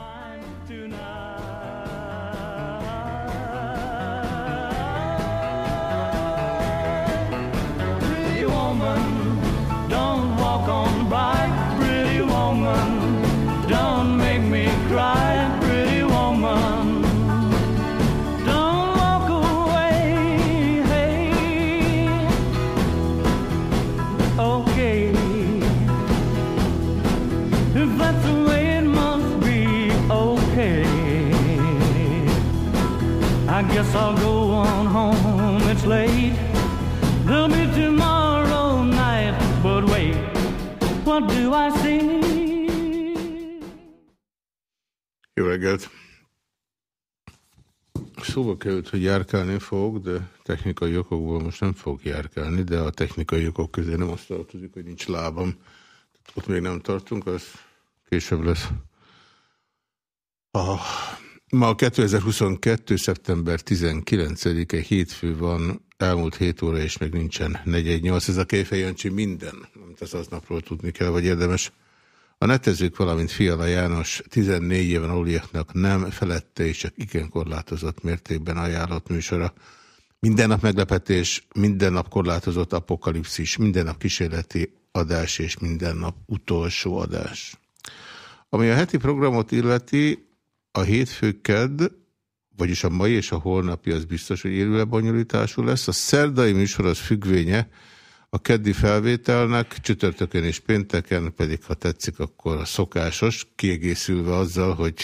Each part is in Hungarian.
mine tonight. Guess I'll go on home. It's late. There'll be tomorrow night. But wait, what do I see? Jó reggelt! Szóval került, hogy járkálni fog, de technikai okokból most nem fog járkálni, de a technikai okok közé nem azt tartozik, hogy nincs lábam. Ott még nem tartunk, az később lesz. Ah, Ma 2022. szeptember 19-e hétfő van, elmúlt 7 óra és még nincsen 418. Ez a Kejfej Jancsi minden, amit az aznapról tudni kell, vagy érdemes. A netezők, valamint Fiala János 14 éven aluliaknak nem felette és csak igen korlátozott mértékben ajánlott műsora. Minden nap meglepetés, minden nap korlátozott apokalipszis, minden nap kísérleti adás és minden nap utolsó adás. Ami a heti programot illeti, a hétfőked, vagyis a mai és a holnapi az biztos, hogy élő lebonyolítású lesz. A szerdai műsor az függvénye a keddi felvételnek, csütörtökön és pénteken pedig, ha tetszik, akkor a szokásos, kiegészülve azzal, hogy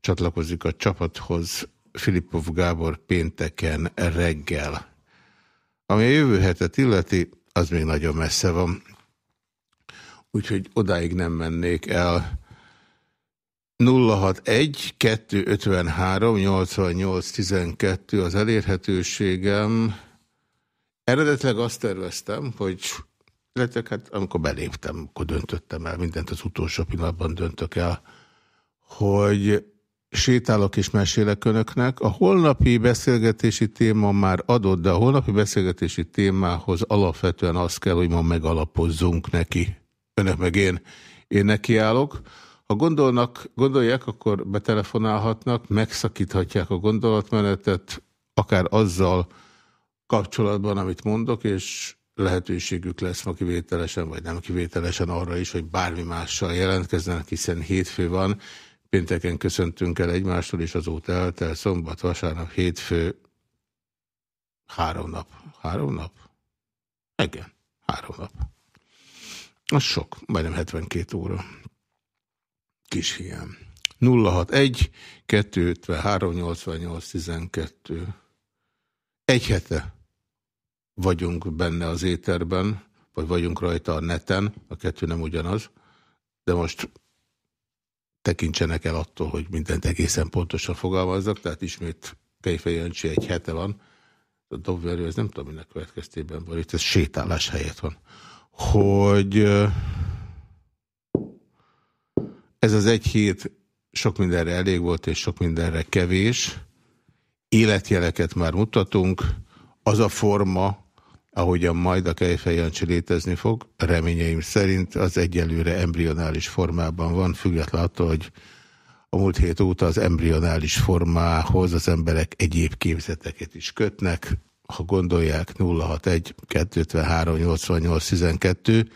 csatlakozik a csapathoz Filipov Gábor pénteken reggel. Ami a jövő hetet illeti, az még nagyon messze van. Úgyhogy odáig nem mennék el. 061 253 88 12 az elérhetőségem. Eredetleg azt terveztem, hogy illetve hát amikor beléptem, akkor döntöttem el, mindent az utolsó pillanatban döntök el, hogy sétálok és mesélek önöknek. A holnapi beszélgetési téma már adott, de a holnapi beszélgetési témához alapvetően azt kell, hogy ma megalapozzunk neki. Önök meg én, én nekiállok. Ha gondolnak, gondolják, akkor betelefonálhatnak, megszakíthatják a gondolatmenetet, akár azzal kapcsolatban, amit mondok, és lehetőségük lesz ma kivételesen, vagy nem kivételesen arra is, hogy bármi mással jelentkezzenek, hiszen hétfő van, pénteken köszöntünk el egymástól, és azóta eltel szombat, vasárnap, hétfő, három nap. Három nap? Igen, három nap. Az sok, majdnem 72 óra kis hiám. 061 253 88 12 Egy hete vagyunk benne az éterben, vagy vagyunk rajta a neten, a kettő nem ugyanaz, de most tekintsenek el attól, hogy mindent egészen pontosan fogalmazzak, tehát ismét Kejfej Jancsi egy hete van, a dobverő, ez nem tudom, minek következtében van, itt ez sétálás helyett van, hogy ez az egy hét sok mindenre elég volt, és sok mindenre kevés. Életjeleket már mutatunk. Az a forma, ahogyan majd a Kejfej Jancsi létezni fog, reményeim szerint az egyelőre embrionális formában van, függetlenül attól, hogy a múlt hét óta az embrionális formához az emberek egyéb képzeteket is kötnek. Ha gondolják 061 253 88 12,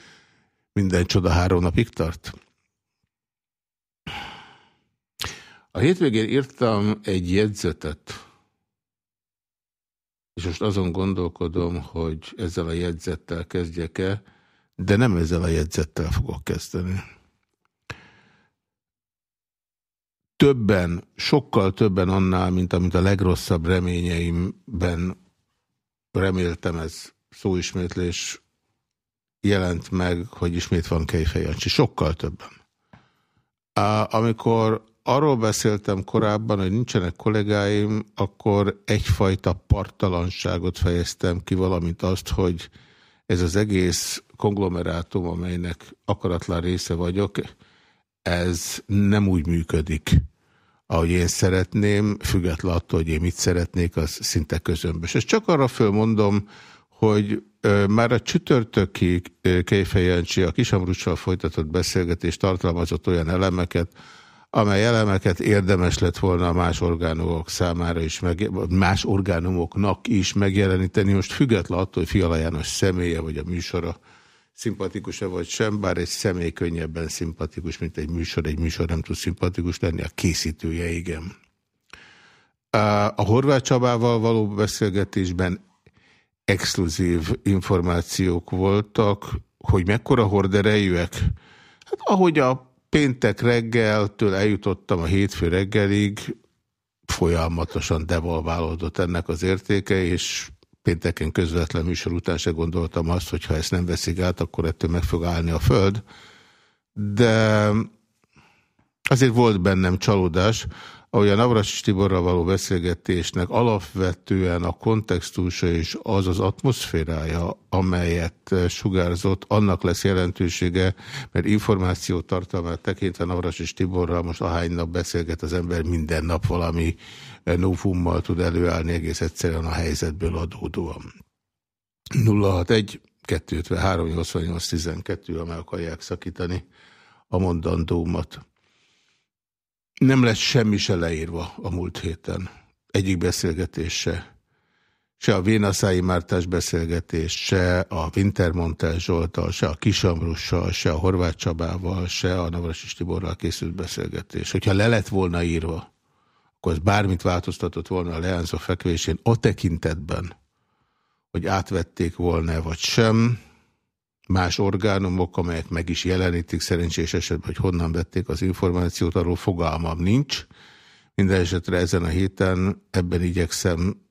minden csoda három napig tart? A hétvégén írtam egy jegyzetet, és most azon gondolkodom, hogy ezzel a jegyzettel kezdjek-e, de nem ezzel a jegyzettel fogok kezdeni. Többen, sokkal többen annál, mint amit a legrosszabb reményeimben reméltem, ez szóismétlés jelent meg, hogy ismét van Kejfejancsi. Sokkal többen. Amikor arról beszéltem korábban, hogy nincsenek kollégáim, akkor egyfajta partalanságot fejeztem ki, valamint azt, hogy ez az egész konglomerátum, amelynek akaratlan része vagyok, ez nem úgy működik, ahogy én szeretném, független attól, hogy én mit szeretnék, az szinte közömbös. És csak arra fölmondom, hogy már a csütörtöki Kejfej a Kisamrussal folytatott beszélgetés tartalmazott olyan elemeket, amely elemeket érdemes lett volna más orgánumok számára is, meg, más orgánumoknak is megjeleníteni. Most független attól, hogy Fiala János személye vagy a műsora szimpatikus-e vagy sem, bár egy személy könnyebben szimpatikus, mint egy műsor. Egy műsor nem tud szimpatikus lenni, a készítője igen. A Horváth Csabával való beszélgetésben exkluzív információk voltak, hogy mekkora horderejűek. Hát ahogy a péntek reggeltől eljutottam a hétfő reggelig, folyamatosan devalválódott ennek az értéke, és pénteken közvetlen műsor után se gondoltam azt, hogy ha ezt nem veszik át, akkor ettől meg fog állni a föld. De azért volt bennem csalódás, ahogy a Navras Tiborral való beszélgetésnek alapvetően a kontextusa és az az atmoszférája, amelyet sugárzott, annak lesz jelentősége, mert információ tartalmát tekintve Navras és Tiborral most ahány nap beszélget az ember minden nap valami novummal tud előállni egész egyszerűen a helyzetből adódóan. 061 253 88 12, ha meg akarják szakítani a mondandómat. Nem lesz semmi se leírva a múlt héten. Egyik beszélgetése. Se a Vénaszái Mártás beszélgetés, se a Wintermontel Zsoltal, se a Kisamrussal, se a Horváth Csabával, se a Navrasis Tiborral készült beszélgetés. Hogyha le lett volna írva, akkor az bármit változtatott volna a leányzó fekvésén, a tekintetben, hogy átvették volna vagy sem, más orgánumok, amelyek meg is jelenítik szerencsés esetben, hogy honnan vették az információt, arról fogalmam nincs. Minden esetre ezen a héten ebben igyekszem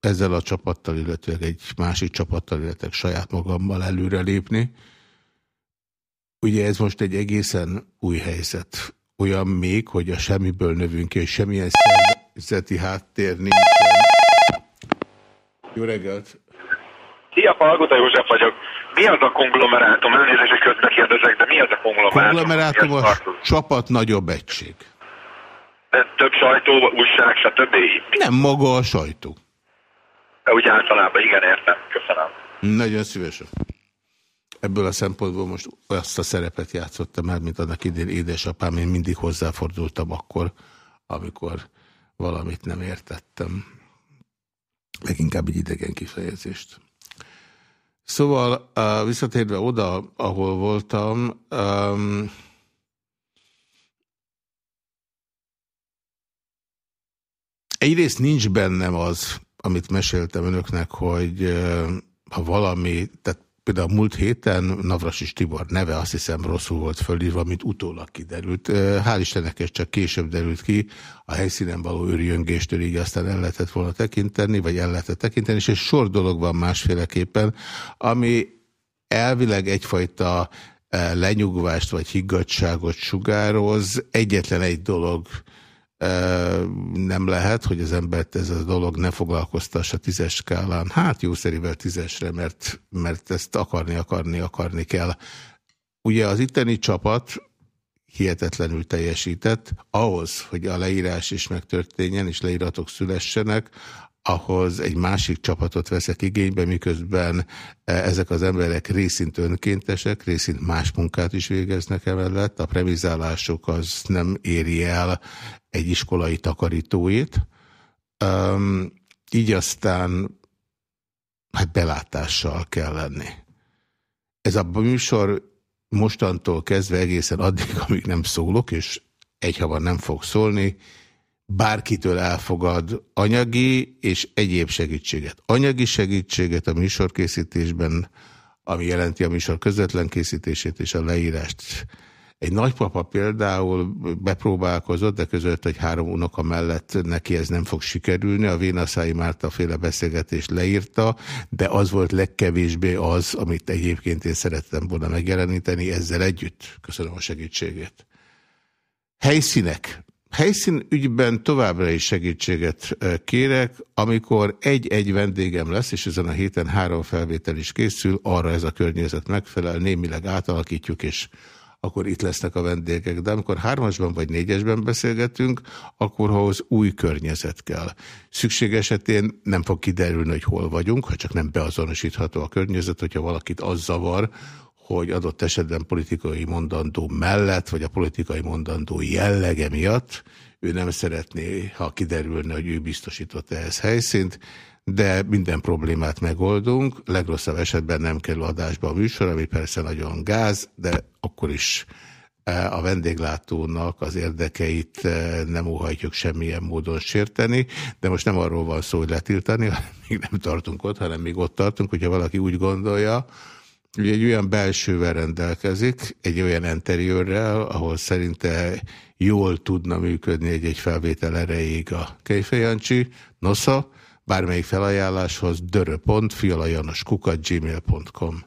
ezzel a csapattal, illetve egy másik csapattal, illetve saját magammal előrelépni. Ugye ez most egy egészen új helyzet. Olyan még, hogy a semmiből növünk és semmilyen szervezeti háttér nincsen. Jó reggelt! Szia, Palgota József vagyok. Mi az a konglomerátum? Elnézést, hogy közben kérdezek, de mi az a konglomerátum? Konglomerátum a csapat nagyobb egység. De több sajtó, újság, stb. Nem maga a sajtó. De úgy általában, igen, értem. Köszönöm. Nagyon szívesen. Ebből a szempontból most azt a szerepet játszottam már, mint annak idén édesapám, én mindig hozzáfordultam akkor, amikor valamit nem értettem. Leginkább egy idegen kifejezést. Szóval visszatérve oda, ahol voltam, um, egyrészt nincs bennem az, amit meséltem önöknek, hogy ha valami, tehát Például múlt héten Navrasis Tibor neve azt hiszem rosszul volt fölírva, mint utólag kiderült. Hál' Istennek ez csak később derült ki, a helyszínen való őrjöngéstől így aztán el lehetett volna tekinteni, vagy el lehetett tekinteni, és egy sor dolog van másféleképpen, ami elvileg egyfajta lenyugvást vagy higgadságot sugároz. Egyetlen egy dolog nem lehet, hogy az embert ez a dolog ne foglalkoztassa tízes skálán. Hát jószerivel tízesre, mert, mert ezt akarni, akarni, akarni kell. Ugye az itteni csapat hihetetlenül teljesített, ahhoz, hogy a leírás is megtörténjen, és leíratok szülessenek, ahhoz egy másik csapatot veszek igénybe, miközben ezek az emberek részint önkéntesek, részint más munkát is végeznek emellett. A premizálásuk az nem éri el egy iskolai takarítóit. Um, így aztán hát belátással kell lenni. Ez a műsor mostantól kezdve egészen addig, amíg nem szólok, és egyhavan nem fog szólni, bárkitől elfogad anyagi és egyéb segítséget. Anyagi segítséget a műsorkészítésben, ami jelenti a műsor közvetlen készítését és a leírást egy nagypapa például bepróbálkozott, de között, hogy három unoka mellett neki ez nem fog sikerülni. A Vénaszái Márta féle beszélgetést leírta, de az volt legkevésbé az, amit egyébként én szerettem volna megjeleníteni ezzel együtt. Köszönöm a segítségét. Helyszínek. Helyszín ügyben továbbra is segítséget kérek, amikor egy-egy vendégem lesz, és ezen a héten három felvétel is készül, arra ez a környezet megfelel, némileg átalakítjuk, és akkor itt lesznek a vendégek. De amikor hármasban vagy négyesben beszélgetünk, akkor ahhoz új környezet kell. Szükség esetén nem fog kiderülni, hogy hol vagyunk, ha csak nem beazonosítható a környezet, hogyha valakit az zavar, hogy adott esetben politikai mondandó mellett, vagy a politikai mondandó jellege miatt ő nem szeretné, ha kiderülne, hogy ő biztosított ehhez helyszínt, de minden problémát megoldunk. Legrosszabb esetben nem kell adásba a műsor, ami persze nagyon gáz, de akkor is e, a vendéglátónak az érdekeit e, nem óhajtjuk semmilyen módon sérteni, de most nem arról van szó, hogy letiltani, még nem tartunk ott, hanem még ott tartunk, hogyha valaki úgy gondolja, hogy egy olyan belsővel rendelkezik, egy olyan interiőrrel, ahol szerinte jól tudna működni egy-egy felvétel erejéig a Kejfejancsi, nosza, bármelyik felajánláshoz dörö.fialajanoskukat gmail.com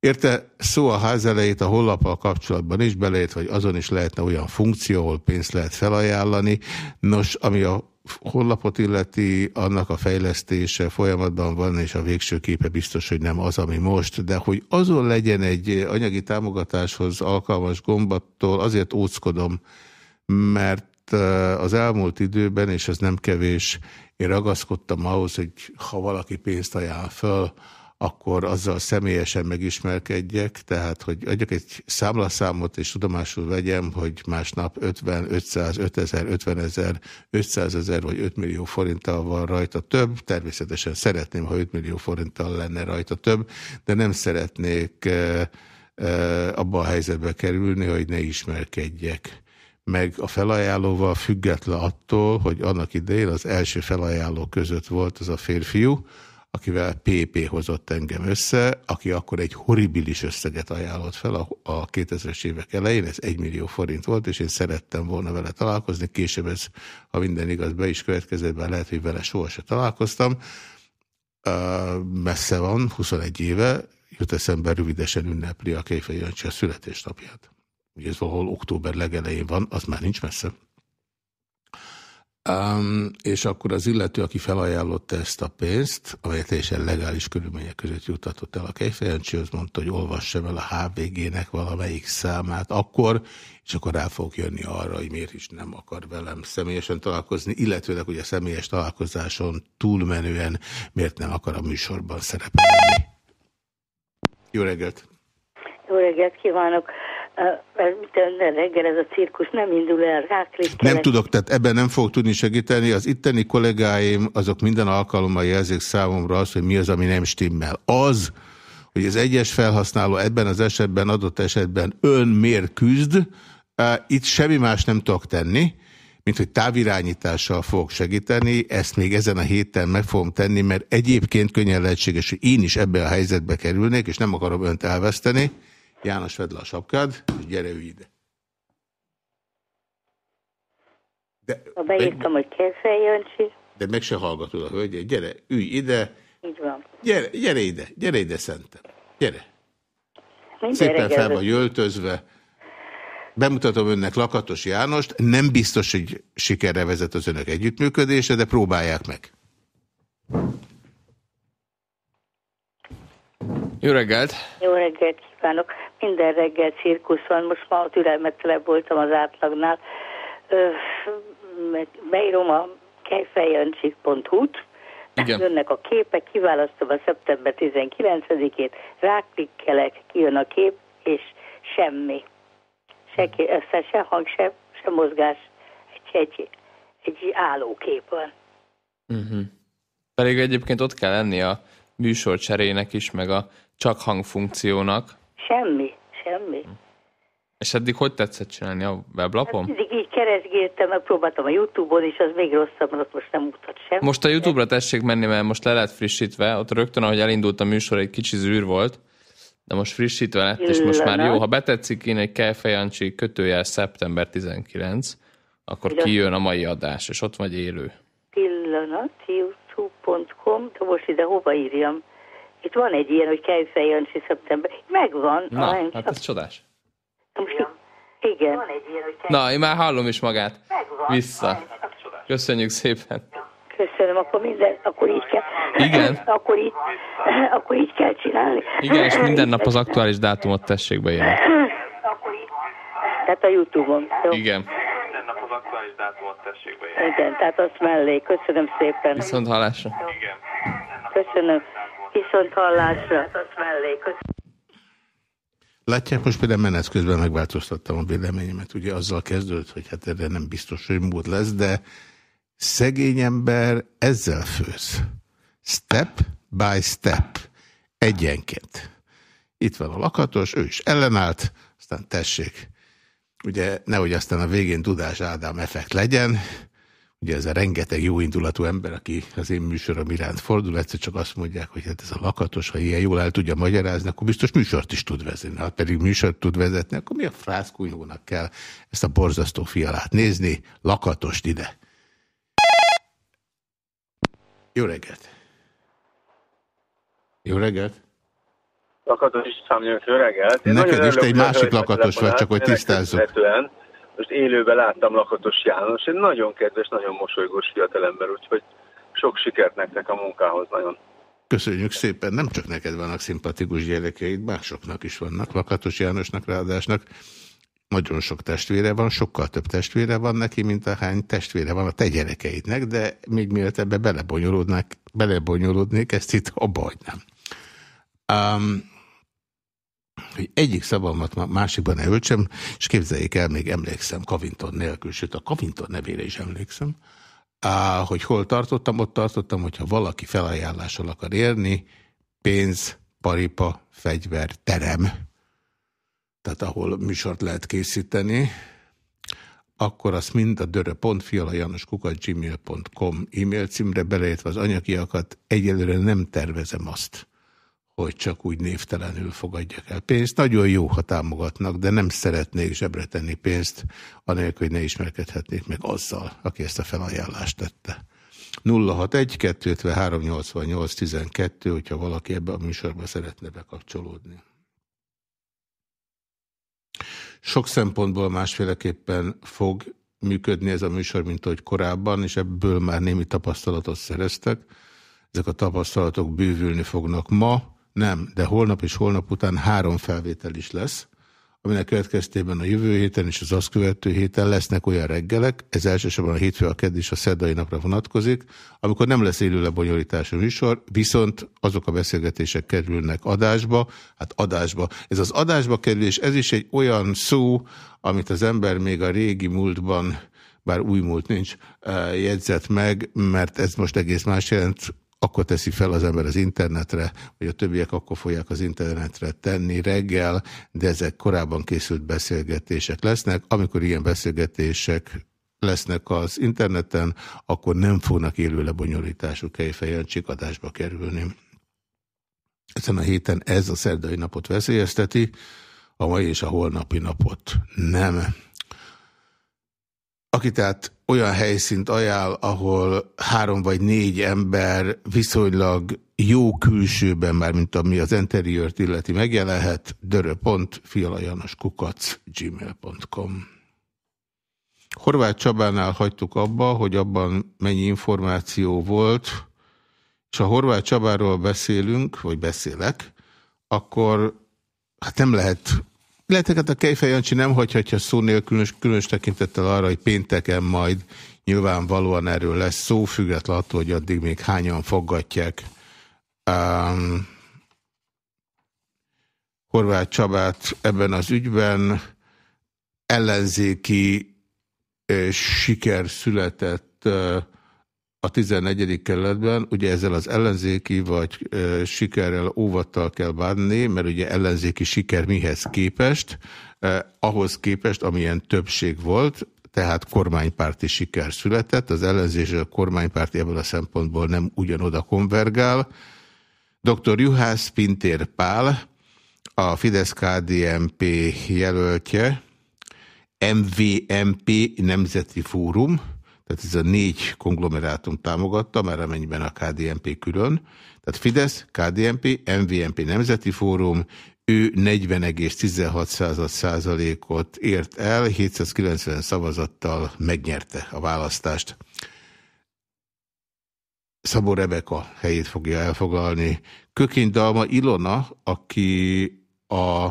Érte szó a ház elejét a hollappal kapcsolatban is, belejött, vagy azon is lehetne olyan funkció, ahol pénzt lehet felajánlani. Nos, ami a honlapot illeti, annak a fejlesztése folyamatban van, és a végső képe biztos, hogy nem az, ami most, de hogy azon legyen egy anyagi támogatáshoz alkalmas gombattól, azért óckodom, mert az elmúlt időben, és ez nem kevés, én ragaszkodtam ahhoz, hogy ha valaki pénzt ajánl föl, akkor azzal személyesen megismerkedjek, tehát hogy adjak egy számlaszámot, és tudomásul vegyem, hogy másnap 50, 500, 5000, 50 ezer, 500 ezer vagy 5 millió forinttal van rajta több. Természetesen szeretném, ha 5 millió forinttal lenne rajta több, de nem szeretnék e, e, abba a helyzetbe kerülni, hogy ne ismerkedjek meg a felajánlóval független attól, hogy annak idején az első felajánló között volt az a férfiú, akivel PP hozott engem össze, aki akkor egy horribilis összeget ajánlott fel a, a 2000-es évek elején, ez 1 millió forint volt, és én szerettem volna vele találkozni, később ez, ha minden igaz, be is következett, be lehet, hogy vele sohasem találkoztam. Messze van, 21 éve, jut eszembe, rövidesen ünnepli a Kéfej Jancsi a születésnapját. Ugye ez valahol október legelején van, az már nincs messze. Um, és akkor az illető, aki felajánlotta ezt a pénzt, amelyet teljesen legális körülmények között juttatott el a Kejfejancsi, az mondta, hogy olvassam el a HVG-nek valamelyik számát akkor, és akkor rá fog jönni arra, hogy miért is nem akar velem személyesen találkozni, illetőleg, hogy a személyes találkozáson túlmenően miért nem akar a műsorban szerepelni. Jó reggelt! Jó reggelt kívánok! Minden reggel ez a cirkusz nem indul el, ráklik. Nem tudok, tehát ebben nem fog tudni segíteni. Az itteni kollégáim azok minden alkalommal jelzik számomra azt, hogy mi az, ami nem stimmel. Az, hogy az egyes felhasználó ebben az esetben, adott esetben ön miért küzd, itt semmi más nem tudok tenni, mint hogy távirányítással fogok segíteni, ezt még ezen a héten meg fogom tenni, mert egyébként könnyen lehetséges, hogy én is ebbe a helyzetbe kerülnék, és nem akarom önt elveszteni. János, vedd le a sapkád, és gyere ülj ide. De, ha beírtam, meg, hogy Keszely Jancsi. De meg se hallgatod a hölgyet. Gyere, ülj ide. Így van. Gyere, gyere ide, gyere ide szentem. Gyere. Minden Szépen fel vagy öltözve. Bemutatom önnek Lakatos Jánost. Nem biztos, hogy sikerre vezet az önök együttműködése, de próbálják meg. Jó reggelt! Jó reggelt kívánok! Minden reggel cirkusz van, most ma türelmetlenebb voltam az átlagnál. beírom a kejfejjancsik.hu-t, jönnek a képek, kiválasztom a szeptember 19-ét, ráklikkelek, kijön a kép, és semmi. Se, se, se hang, se, se mozgás, egy, egy, egy állókép van. Uh-huh. Pedig egyébként ott kell lenni a műsor cserének is, meg a csak hangfunkciónak. Semmi, semmi. És eddig hogy tetszett csinálni a weblapon? Hát így keresgéltem, megpróbáltam a Youtube-on is, az még rosszabb, mert ott most nem mutat sem. Most a Youtube-ra tessék menni, mert most le lett frissítve, ott rögtön, ahogy elindult a műsor, egy kicsi zűr volt, de most frissítve lett, és most már jó, ha betetszik én egy Kejfejancsi kötőjel szeptember 19, akkor kijön a mai adás, és ott vagy élő. Pillanat, youtube.com, de most ide hova írjam? Itt van egy ilyen, hogy Kejfej Jancsi szeptember. Megvan. Na, ah, hát ez csodás. Most igen. Van egy ilyen, hogy Na, én már hallom is magát. Megvan. Vissza. Köszönjük szépen. Köszönöm, akkor minden, akkor így kell. Igen. akkor így, akkor így kell csinálni. Igen, és minden nap az aktuális dátumot tessék beírni. Akkor így. Tehát a Youtube-on. Jó? Igen. Aktuális dátumot tessék beírni. Igen, tehát azt mellé. Köszönöm szépen. Viszont hallásra. Igen. Köszönöm. Viszont hallásra. mellé. Látják, most például menet közben megváltoztattam a véleményemet. Ugye azzal kezdődött, hogy hát erre nem biztos, hogy mód lesz, de szegény ember ezzel főz. Step by step. Egyenként. Itt van a lakatos, ő is ellenállt, aztán tessék. Ugye nehogy aztán a végén Dudás Ádám effekt legyen, ugye ez a rengeteg jó indulatú ember, aki az én műsorom iránt fordul, egyszer csak azt mondják, hogy hát ez a lakatos, ha ilyen jól el tudja magyarázni, akkor biztos műsort is tud vezetni. Ha pedig műsort tud vezetni, akkor mi a frászkújnónak kell ezt a borzasztó fialát nézni, lakatost ide. Jó reggelt! Jó reggelt! Lakatos is számoljon, jó reggelt! Neked is, te egy másik lakatos vagy, csak hogy tisztázzuk most élőben láttam Lakatos János, egy nagyon kedves, nagyon mosolygós fiatalember, úgyhogy sok sikert nektek a munkához nagyon. Köszönjük szépen, nem csak neked vannak szimpatikus gyerekeid, másoknak is vannak, Lakatos Jánosnak ráadásnak. Nagyon sok testvére van, sokkal több testvére van neki, mint ahány testvére van a te gyerekeidnek, de még mielőtt ebbe belebonyolódnék, belebonyolódnék ezt itt abba hagynám. Um, hogy egyik szavamat másikban ne öltsem, és képzeljék el, még emlékszem Kavinton nélkül, sőt a Kavinton nevére is emlékszem, á, hogy hol tartottam, ott tartottam, hogyha valaki felajánlással akar érni, pénz, paripa, fegyver, terem, tehát ahol műsort lehet készíteni, akkor azt mind a dörö.fialajanoskukat.gmail.com e-mail címre beleértve az anyagiakat egyelőre nem tervezem azt, hogy csak úgy névtelenül fogadjak el pénzt. Nagyon jó, ha támogatnak, de nem szeretnék zsebre tenni pénzt, anélkül, hogy ne ismerkedhetnék meg azzal, aki ezt a felajánlást tette. 061 253 88 12, hogyha valaki ebbe a műsorba szeretne bekapcsolódni. Sok szempontból másféleképpen fog működni ez a műsor, mint ahogy korábban, és ebből már némi tapasztalatot szereztek. Ezek a tapasztalatok bővülni fognak ma, nem, de holnap és holnap után három felvétel is lesz, aminek következtében a jövő héten és az azt követő héten lesznek olyan reggelek, ez elsősorban a hétfő, a kedd és a szerdai napra vonatkozik, amikor nem lesz élő lebonyolítású műsor, viszont azok a beszélgetések kerülnek adásba, hát adásba. Ez az adásba kerülés, ez is egy olyan szó, amit az ember még a régi múltban, bár új múlt nincs, eh, jegyzett meg, mert ez most egész más jelent, akkor teszi fel az ember az internetre, vagy a többiek akkor fogják az internetre tenni reggel, de ezek korábban készült beszélgetések lesznek. Amikor ilyen beszélgetések lesznek az interneten, akkor nem fognak élő lebonyolítású kejfejen csikadásba kerülni. Ezen a héten ez a szerdai napot veszélyezteti, a mai és a holnapi napot nem. Aki tehát olyan helyszínt ajánl, ahol három vagy négy ember viszonylag jó külsőben, már mint ami az interiört illeti megjelenhet, dörö.fialajanoskukac gmail.com Horváth Csabánál hagytuk abba, hogy abban mennyi információ volt, és ha Horváth Csabáról beszélünk, vagy beszélek, akkor hát nem lehet Leheteket a Kejfej Jancsi nem hagyhatja szó nélkül, különös tekintettel arra, hogy pénteken majd nyilvánvalóan erről lesz szó, függetlenül attól, hogy addig még hányan foggatják um, Horváth Csabát ebben az ügyben. Ellenzéki uh, siker született uh, a 14. kerületben, ugye ezzel az ellenzéki vagy e, sikerrel óvattal kell bánni, mert ugye ellenzéki siker mihez képest, e, ahhoz képest, amilyen többség volt, tehát kormánypárti siker született, az ellenzés a kormánypárti ebből a szempontból nem ugyanoda konvergál. Dr. Juhász Pintér Pál, a Fidesz-KDNP jelöltje, MVMP Nemzeti Fórum, tehát ez a négy konglomerátum támogatta, már amennyiben a KDNP külön. Tehát Fidesz, KDNP, MVNP Nemzeti Fórum, ő 40,16 százalékot ért el, 790 szavazattal megnyerte a választást. Szabó Rebeka helyét fogja elfoglalni. Kökény Dalma Ilona, aki a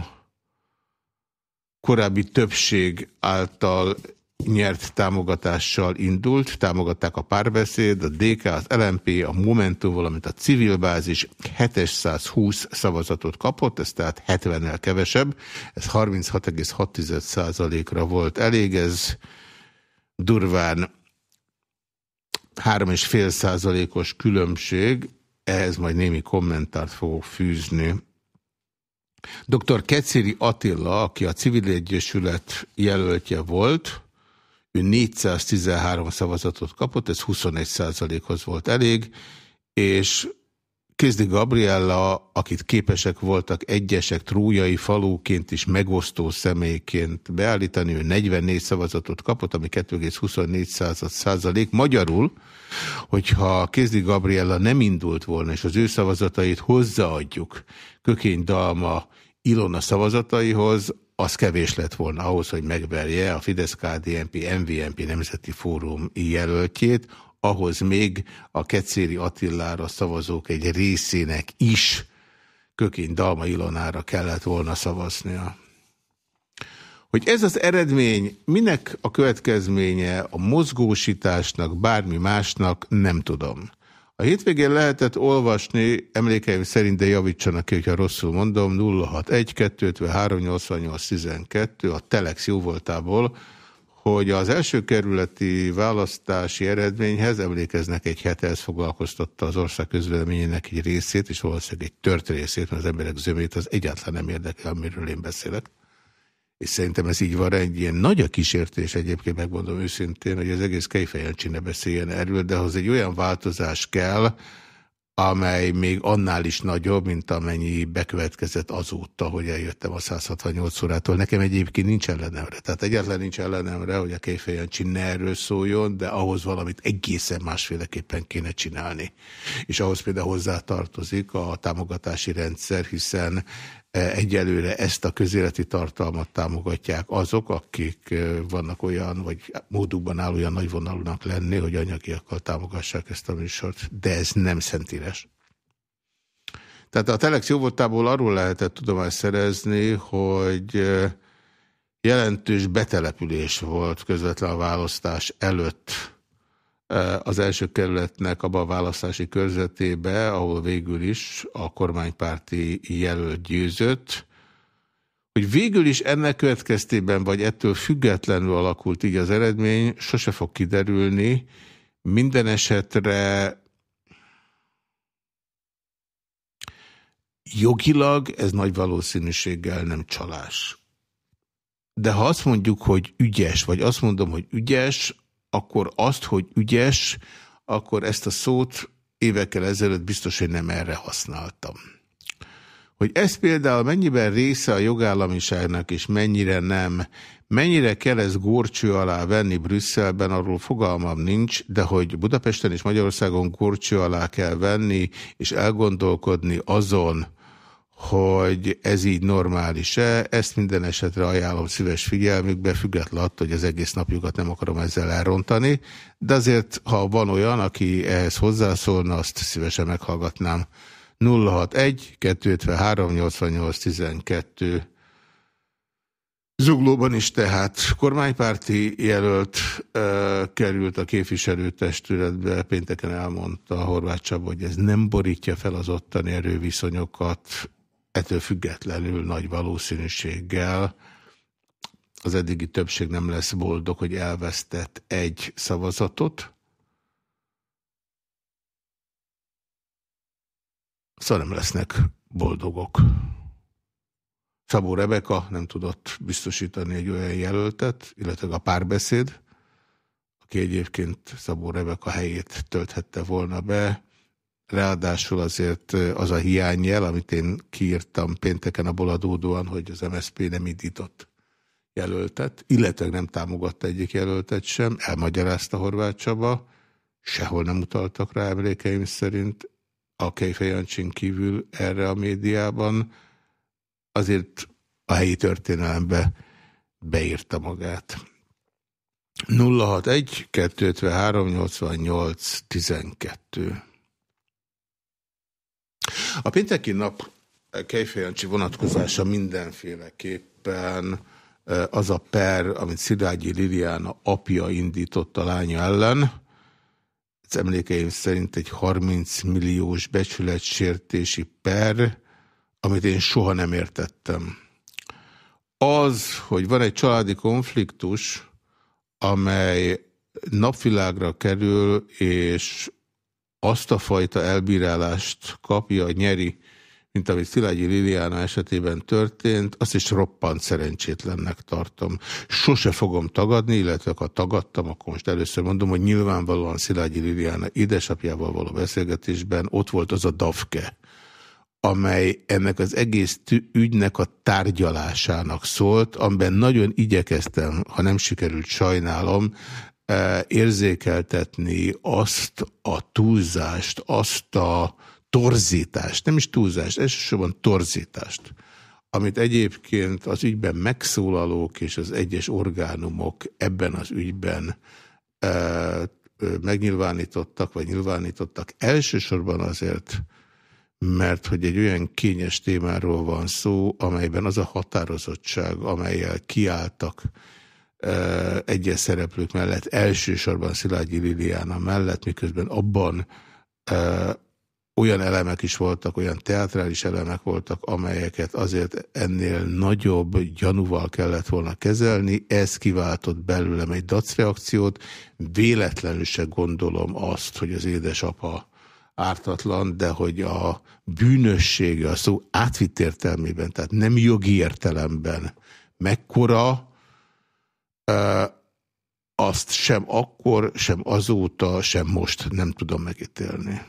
korábbi többség által nyert támogatással indult, támogatták a párbeszéd, a DK, az LMP, a Momentum, valamint a civil bázis 720 szavazatot kapott, ez tehát 70-nel kevesebb, ez 36,6%-ra volt elég, ez durván 3,5 százalékos különbség, ehhez majd némi kommentárt fogok fűzni. Dr. Keciri Attila, aki a Civil Egyesület jelöltje volt, ő 413 szavazatot kapott, ez 21 százalékhoz volt elég, és Kézdi Gabriella, akit képesek voltak egyesek trójai faluként is megosztó személyként beállítani, ő 44 szavazatot kapott, ami 2,24 százalék. Magyarul, hogyha Kézdi Gabriella nem indult volna, és az ő szavazatait hozzáadjuk Kökény Dalma Ilona szavazataihoz, az kevés lett volna ahhoz, hogy megverje a Fidesz-KDNP, MVNP Nemzeti Fórum jelöltjét, ahhoz még a Kecéri Attilára szavazók egy részének is Kökény Dalma Ilonára kellett volna szavaznia. Hogy ez az eredmény minek a következménye a mozgósításnak, bármi másnak, nem tudom. A hétvégén lehetett olvasni, emlékeim szerint, de javítsanak ki, hogyha rosszul mondom, 061 253 88 12 a Telex jóvoltából, hogy az első kerületi választási eredményhez emlékeznek egy hetelsz foglalkoztatta az ország közvéleményének egy részét, és valószínűleg egy tört részét, mert az emberek zömét az egyáltalán nem érdekel, amiről én beszélek. És szerintem ez így van, egy ilyen nagy a kísértés egyébként, megmondom őszintén, hogy az egész Kejfejancsi beszéljen erről, de ahhoz egy olyan változás kell, amely még annál is nagyobb, mint amennyi bekövetkezett azóta, hogy eljöttem a 168 órától. Nekem egyébként nincs ellenemre. Tehát egyáltalán nincs ellenemre, hogy a Kejfejancsi ne erről szóljon, de ahhoz valamit egészen másféleképpen kéne csinálni. És ahhoz például hozzá tartozik a támogatási rendszer, hiszen Egyelőre ezt a közéleti tartalmat támogatják azok, akik vannak olyan, vagy módukban áll olyan nagyvonalúnak lenni, hogy anyagiakkal támogassák ezt a műsort, de ez nem szentírás. Tehát a Telex jóvoltából arról lehetett tudomást szerezni, hogy jelentős betelepülés volt közvetlen a választás előtt az első kerületnek abba a választási körzetébe, ahol végül is a kormánypárti jelölt győzött, hogy végül is ennek következtében, vagy ettől függetlenül alakult így az eredmény, sose fog kiderülni. Minden esetre jogilag ez nagy valószínűséggel nem csalás. De ha azt mondjuk, hogy ügyes, vagy azt mondom, hogy ügyes, akkor azt, hogy ügyes, akkor ezt a szót évekkel ezelőtt biztos, hogy nem erre használtam. Hogy ez például mennyiben része a jogállamiságnak, és mennyire nem, mennyire kell ez górcső alá venni Brüsszelben, arról fogalmam nincs, de hogy Budapesten és Magyarországon górcső alá kell venni, és elgondolkodni azon, hogy ez így normális-e, ezt minden esetre ajánlom szíves figyelmükbe, független attól, hogy az egész napjukat nem akarom ezzel elrontani, de azért, ha van olyan, aki ehhez hozzászólna, azt szívesen meghallgatnám. 061 253 88 12 Zuglóban is tehát kormánypárti jelölt uh, került a képviselőtestületbe, pénteken elmondta Horváth Csaba, hogy ez nem borítja fel az ottani erőviszonyokat, ettől függetlenül nagy valószínűséggel az eddigi többség nem lesz boldog, hogy elvesztett egy szavazatot. Szóval nem lesznek boldogok. Szabó Rebeka nem tudott biztosítani egy olyan jelöltet, illetve a párbeszéd, aki egyébként Szabó Rebeka helyét tölthette volna be, Ráadásul azért az a hiányjel, amit én kiírtam pénteken abból adódóan, hogy az MSZP nem indított jelöltet, illetve nem támogatta egyik jelöltet sem, elmagyarázta Horváth Csaba, sehol nem utaltak rá emlékeim szerint, a Kejfejancsin kívül erre a médiában, azért a helyi történelembe beírta magát. 061 253 88 12 a pénteki nap Kejfejancsi vonatkozása mindenféleképpen az a per, amit Szilágyi Liliana apja indított a lánya ellen. Ez emlékeim szerint egy 30 milliós becsületsértési per, amit én soha nem értettem. Az, hogy van egy családi konfliktus, amely napvilágra kerül, és azt a fajta elbírálást kapja, nyeri, mint amit Szilágyi Liliana esetében történt, azt is roppant szerencsétlennek tartom. Sose fogom tagadni, illetve ha tagadtam, akkor most először mondom, hogy nyilvánvalóan Szilágyi Liliana édesapjával való beszélgetésben ott volt az a Dafke, amely ennek az egész ügynek a tárgyalásának szólt, amiben nagyon igyekeztem, ha nem sikerült, sajnálom, érzékeltetni azt a túlzást, azt a torzítást, nem is túlzást, elsősorban torzítást, amit egyébként az ügyben megszólalók és az egyes orgánumok ebben az ügyben e, megnyilvánítottak, vagy nyilvánítottak elsősorban azért, mert hogy egy olyan kényes témáról van szó, amelyben az a határozottság, amelyel kiálltak egyes szereplők mellett, elsősorban Szilágyi Liliana mellett, miközben abban olyan elemek is voltak, olyan teatrális elemek voltak, amelyeket azért ennél nagyobb gyanúval kellett volna kezelni. Ez kiváltott belőlem egy dacreakciót. Véletlenül se gondolom azt, hogy az édesapa ártatlan, de hogy a bűnössége a szó átvitt értelmében, tehát nem jogi értelemben mekkora, azt sem akkor, sem azóta, sem most nem tudom megítélni.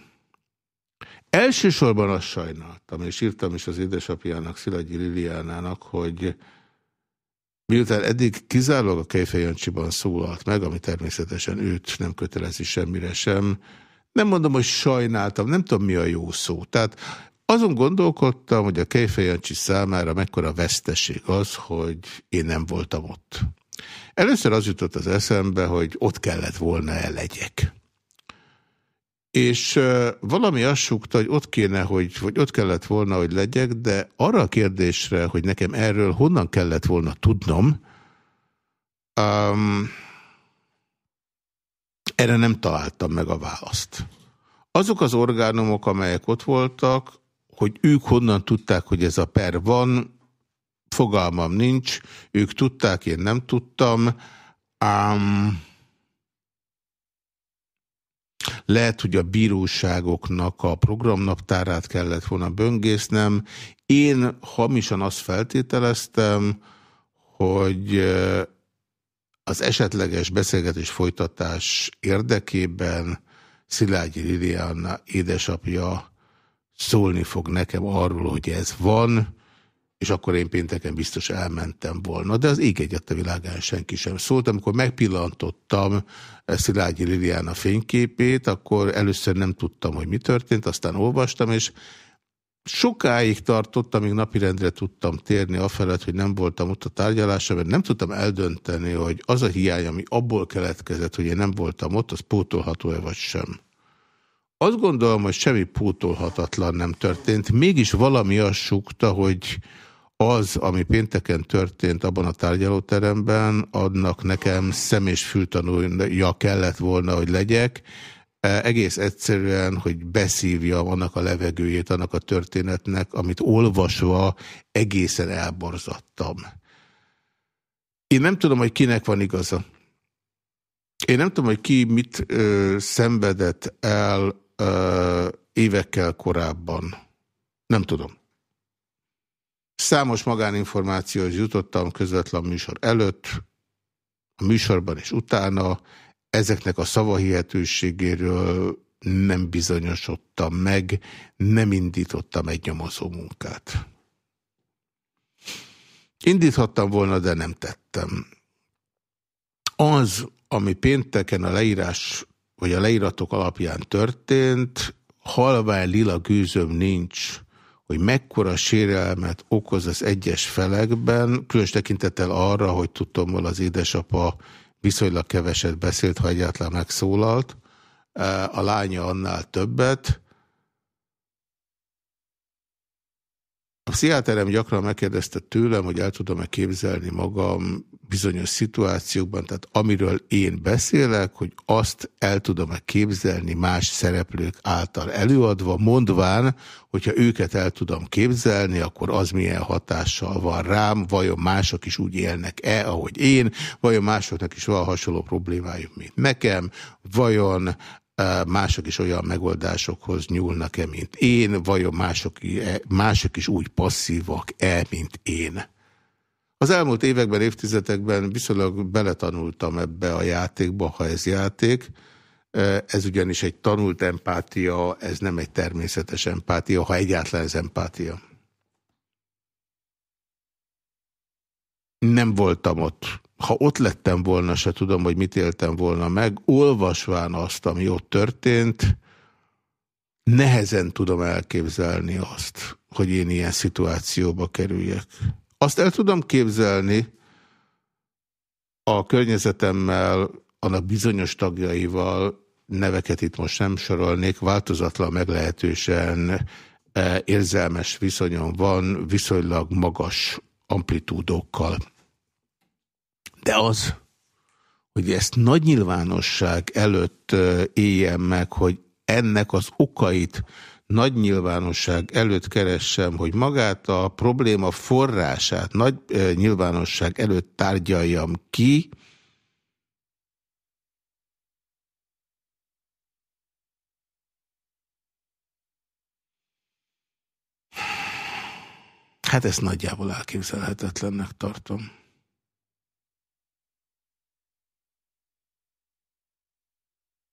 Elsősorban azt sajnáltam, és írtam is az édesapjának, Szilágyi Liliánának, hogy miután eddig kizárólag a Kejfej Jancsiban szólalt meg, ami természetesen őt nem kötelezi semmire sem, nem mondom, hogy sajnáltam, nem tudom mi a jó szó. Tehát azon gondolkodtam, hogy a Kejfej Jancsi számára mekkora veszteség az, hogy én nem voltam ott. Először az jutott az eszembe, hogy ott kellett volna el legyek. És valami azt súgta, hogy ott kéne, hogy, hogy ott kellett volna, hogy legyek, de arra a kérdésre, hogy nekem erről honnan kellett volna tudnom, um, erre nem találtam meg a választ. Azok az orgánumok, amelyek ott voltak, hogy ők honnan tudták, hogy ez a per van, fogalmam nincs, ők tudták, én nem tudtam. Um, lehet, hogy a bíróságoknak a programnaptárát kellett volna böngésznem. Én hamisan azt feltételeztem, hogy az esetleges beszélgetés folytatás érdekében Szilágyi Liliana édesapja szólni fog nekem arról, hogy ez van, és akkor én pénteken biztos elmentem volna. De az ég egyet a világán senki sem szólt. Amikor megpillantottam Szilágyi Liliana fényképét, akkor először nem tudtam, hogy mi történt, aztán olvastam, és sokáig tartott, amíg napirendre tudtam térni afelett, hogy nem voltam ott a tárgyalásra, mert nem tudtam eldönteni, hogy az a hiány, ami abból keletkezett, hogy én nem voltam ott, az pótolható-e vagy sem. Azt gondolom, hogy semmi pótolhatatlan nem történt. Mégis valami azt sukta, hogy az, ami pénteken történt abban a tárgyalóteremben, annak nekem szem- és fültanúja kellett volna, hogy legyek, e, egész egyszerűen, hogy beszívjam annak a levegőjét, annak a történetnek, amit olvasva egészen elborzattam. Én nem tudom, hogy kinek van igaza. Én nem tudom, hogy ki mit ö, szenvedett el ö, évekkel korábban. Nem tudom. Számos magáninformációhoz jutottam közvetlen műsor előtt, a műsorban és utána. Ezeknek a szavahihetőségéről nem bizonyosodtam meg, nem indítottam egy nyomozó munkát. Indíthattam volna, de nem tettem. Az, ami pénteken a leírás, vagy a leíratok alapján történt, halvány lila gőzöm nincs hogy mekkora sérelmet okoz az egyes felekben, különös tekintettel arra, hogy tudom, hogy az édesapa viszonylag keveset beszélt, ha egyáltalán megszólalt, a lánya annál többet. A pszichiáterem gyakran megkérdezte tőlem, hogy el tudom-e képzelni magam bizonyos szituációkban, tehát amiről én beszélek, hogy azt el tudom-e képzelni más szereplők által előadva, mondván, hogyha őket el tudom képzelni, akkor az milyen hatással van rám, vajon mások is úgy élnek-e, ahogy én, vajon másoknak is van hasonló problémájuk, mint nekem, vajon mások is olyan megoldásokhoz nyúlnak-e, mint én, vajon mások, mások is úgy passzívak-e, mint én. Az elmúlt években, évtizedekben viszonylag beletanultam ebbe a játékba, ha ez játék. Ez ugyanis egy tanult empátia, ez nem egy természetes empátia, ha egyáltalán ez empátia. Nem voltam ott ha ott lettem volna, se tudom, hogy mit éltem volna meg, olvasván azt, ami ott történt, nehezen tudom elképzelni azt, hogy én ilyen szituációba kerüljek. Azt el tudom képzelni a környezetemmel, annak bizonyos tagjaival, neveket itt most nem sorolnék, változatlan meglehetősen e, érzelmes viszonyom van, viszonylag magas amplitúdókkal. De az, hogy ezt nagy nyilvánosság előtt éljem meg, hogy ennek az okait nagy nyilvánosság előtt keressem, hogy magát a probléma forrását nagy nyilvánosság előtt tárgyaljam ki, Hát ezt nagyjából elképzelhetetlennek tartom.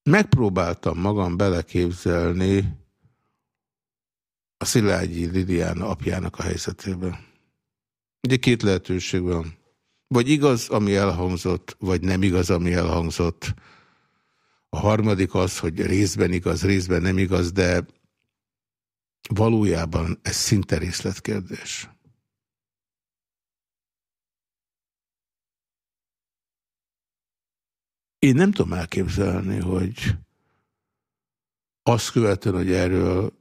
Megpróbáltam magam beleképzelni a Szilágyi Lidián apjának a helyzetében. Ugye két lehetőség van. Vagy igaz, ami elhangzott, vagy nem igaz, ami elhangzott. A harmadik az, hogy részben igaz, részben nem igaz, de valójában ez szinte részletkérdés. Én nem tudom elképzelni, hogy azt követően, hogy erről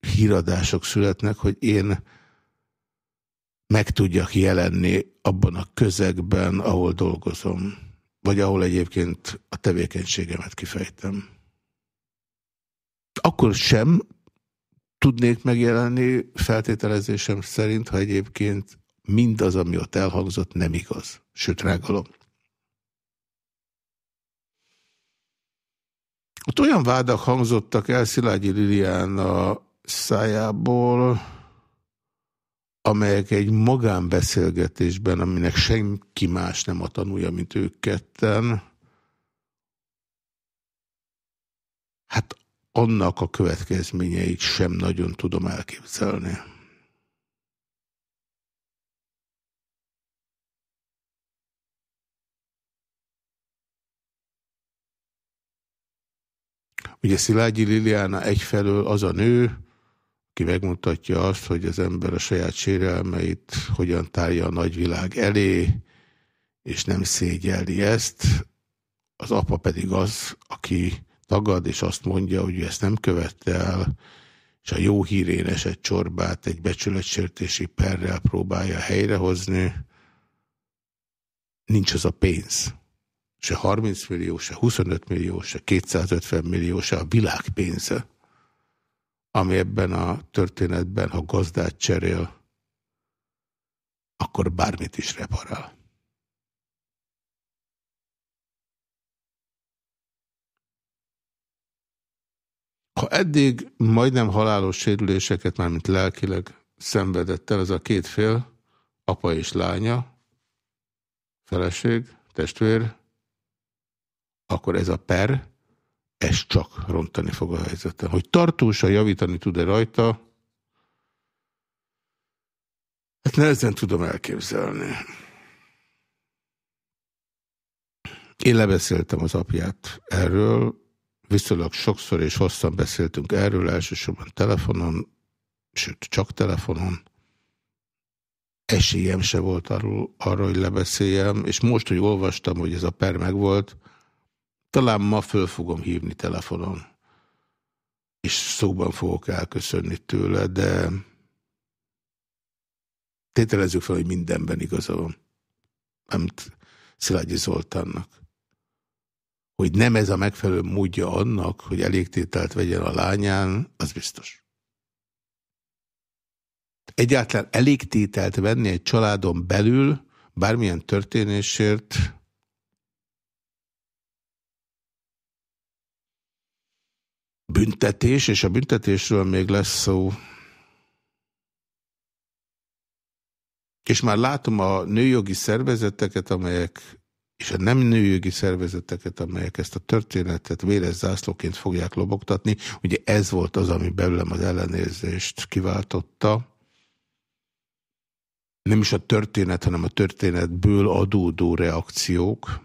híradások születnek, hogy én meg tudjak jelenni abban a közegben, ahol dolgozom, vagy ahol egyébként a tevékenységemet kifejtem. Akkor sem tudnék megjelenni feltételezésem szerint, ha egyébként mindaz, ami ott elhangzott, nem igaz. Sőt, rágalom. Ott olyan vádak hangzottak el Szilágyi Liliana szájából, amelyek egy magánbeszélgetésben, aminek senki más nem a tanulja, mint ők ketten, hát annak a következményeit sem nagyon tudom elképzelni. Ugye Szilágyi Liliana egyfelől az a nő, aki megmutatja azt, hogy az ember a saját sérelmeit hogyan tárja a nagyvilág elé, és nem szégyelli ezt. Az apa pedig az, aki tagad, és azt mondja, hogy ezt nem követte el, és a jó hírén esett csorbát egy becsületsértési perrel próbálja helyrehozni. Nincs az a pénz se 30 millió, se 25 millió, se 250 millió, se a világ pénze, ami ebben a történetben, ha gazdát cserél, akkor bármit is reparál. Ha eddig majdnem halálos sérüléseket, mármint lelkileg szenvedett el ez a két fél, apa és lánya, feleség, testvér, akkor ez a per, ez csak rontani fog a helyzeten. Hogy tartósan javítani tud-e rajta, hát nehezen tudom elképzelni. Én lebeszéltem az apját erről, viszonylag sokszor és hosszan beszéltünk erről, elsősorban telefonon, sőt, csak telefonon. Esélyem se volt arról, arról, hogy lebeszéljem, és most, hogy olvastam, hogy ez a per megvolt, talán ma föl fogom hívni telefonon, és szóban fogok elköszönni tőle, de Tételezzük fel, hogy mindenben igaza van. Nem Szilágyi Zoltánnak. Hogy nem ez a megfelelő módja annak, hogy elégtételt vegyen a lányán, az biztos. Egyáltalán elégtételt venni egy családon belül, bármilyen történésért, büntetés, és a büntetésről még lesz szó. És már látom a nőjogi szervezeteket, amelyek, és a nem nőjogi szervezeteket, amelyek ezt a történetet véres zászlóként fogják lobogtatni. Ugye ez volt az, ami belőlem az ellenérzést kiváltotta. Nem is a történet, hanem a történetből adódó reakciók.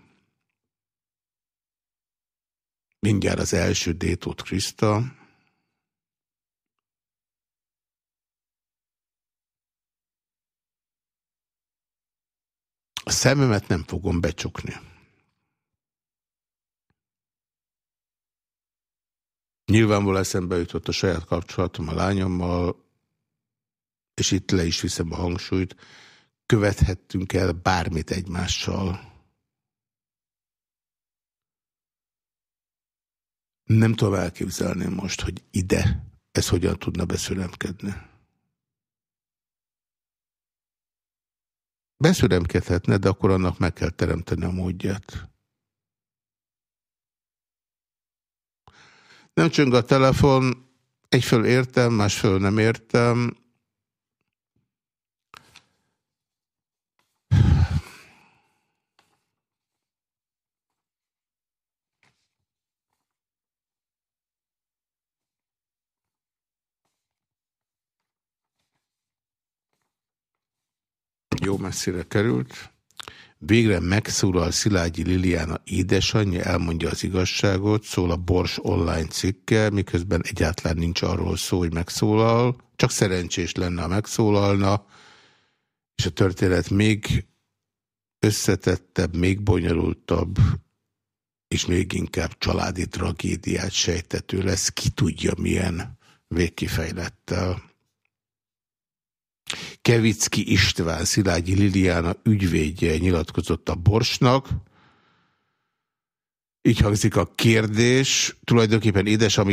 Mindjárt az első Détót Kriszta. A szememet nem fogom becsukni. Nyilvánvalóan eszembe jutott a saját kapcsolatom a lányommal, és itt le is viszem a hangsúlyt, követhettünk el bármit egymással. Nem tudom elképzelni most, hogy ide ez hogyan tudna beszülemkedni. Beszülemkedhetne, de akkor annak meg kell teremteni a módját. Nem csöng a telefon, egyfelől értem, másfelől nem értem. Jó messzire került. Végre megszólal Szilágyi Liliana édesanyja, elmondja az igazságot, szól a Bors online cikke, miközben egyáltalán nincs arról szó, hogy megszólal. Csak szerencsés lenne, ha megszólalna, és a történet még összetettebb, még bonyolultabb, és még inkább családi tragédiát sejtető lesz, ki tudja milyen végkifejlettel. Kevicki István, Szilágyi Liliana ügyvédje nyilatkozott a Borsnak. Így hangzik a kérdés. Tulajdonképpen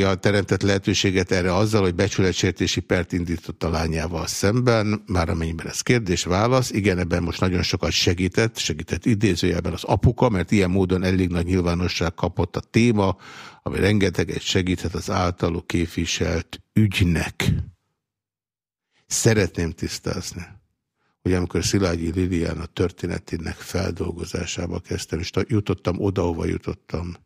a teremtett lehetőséget erre azzal, hogy becsületsértési pert indított a lányával szemben, már amennyiben ez kérdés, válasz. Igen, ebben most nagyon sokat segített, segített idézőjelben az apuka, mert ilyen módon elég nagy nyilvánosság kapott a téma, ami rengeteget segíthet az általuk képviselt ügynek. Szeretném tisztázni, hogy amikor Szilágyi Liliana történetének feldolgozásába kezdtem, és jutottam oda, ahova jutottam,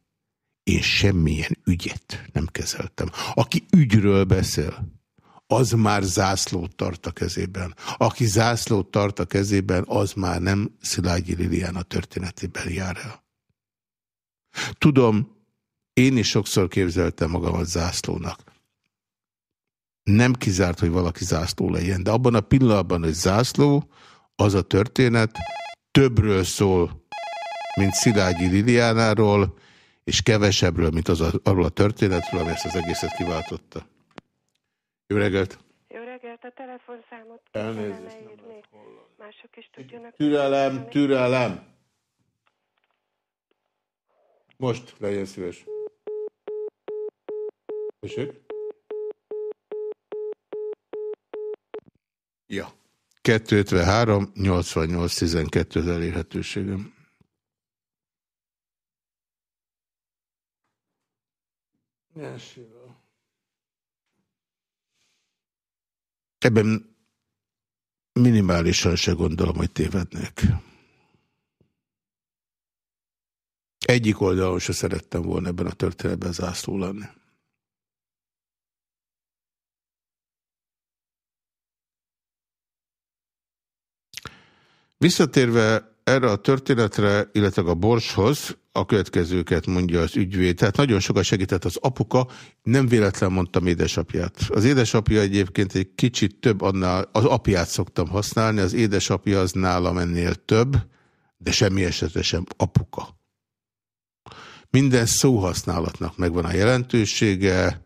én semmilyen ügyet nem kezeltem. Aki ügyről beszél, az már zászlót tart a kezében. Aki zászlót tart a kezében, az már nem Szilágyi Liliana történetében jár el. Tudom, én is sokszor képzeltem magamat zászlónak nem kizárt, hogy valaki zászló legyen, de abban a pillanatban, hogy zászló, az a történet többről szól, mint Szilágyi Liliánáról, és kevesebbről, mint az a, arról a történetről, ami ezt az egészet kiváltotta. Jó reggelt! Jó reggelt! A telefonszámot Elnézést, írni. Mások is tudjanak. Türelem, türelem! Most legyen szíves. Köszönjük. Ja. 253 88 12 az elérhetőségem. Ebben minimálisan se gondolom, hogy tévednék. Egyik oldalon se szerettem volna ebben a történetben zászló lenni. Visszatérve erre a történetre, illetve a borshoz, a következőket mondja az ügyvéd. Tehát nagyon sokat segített az apuka, nem véletlen mondtam édesapját. Az édesapja egyébként egy kicsit több annál, az apját szoktam használni, az édesapja az nálam ennél több, de semmi esetre sem apuka. Minden szóhasználatnak megvan a jelentősége,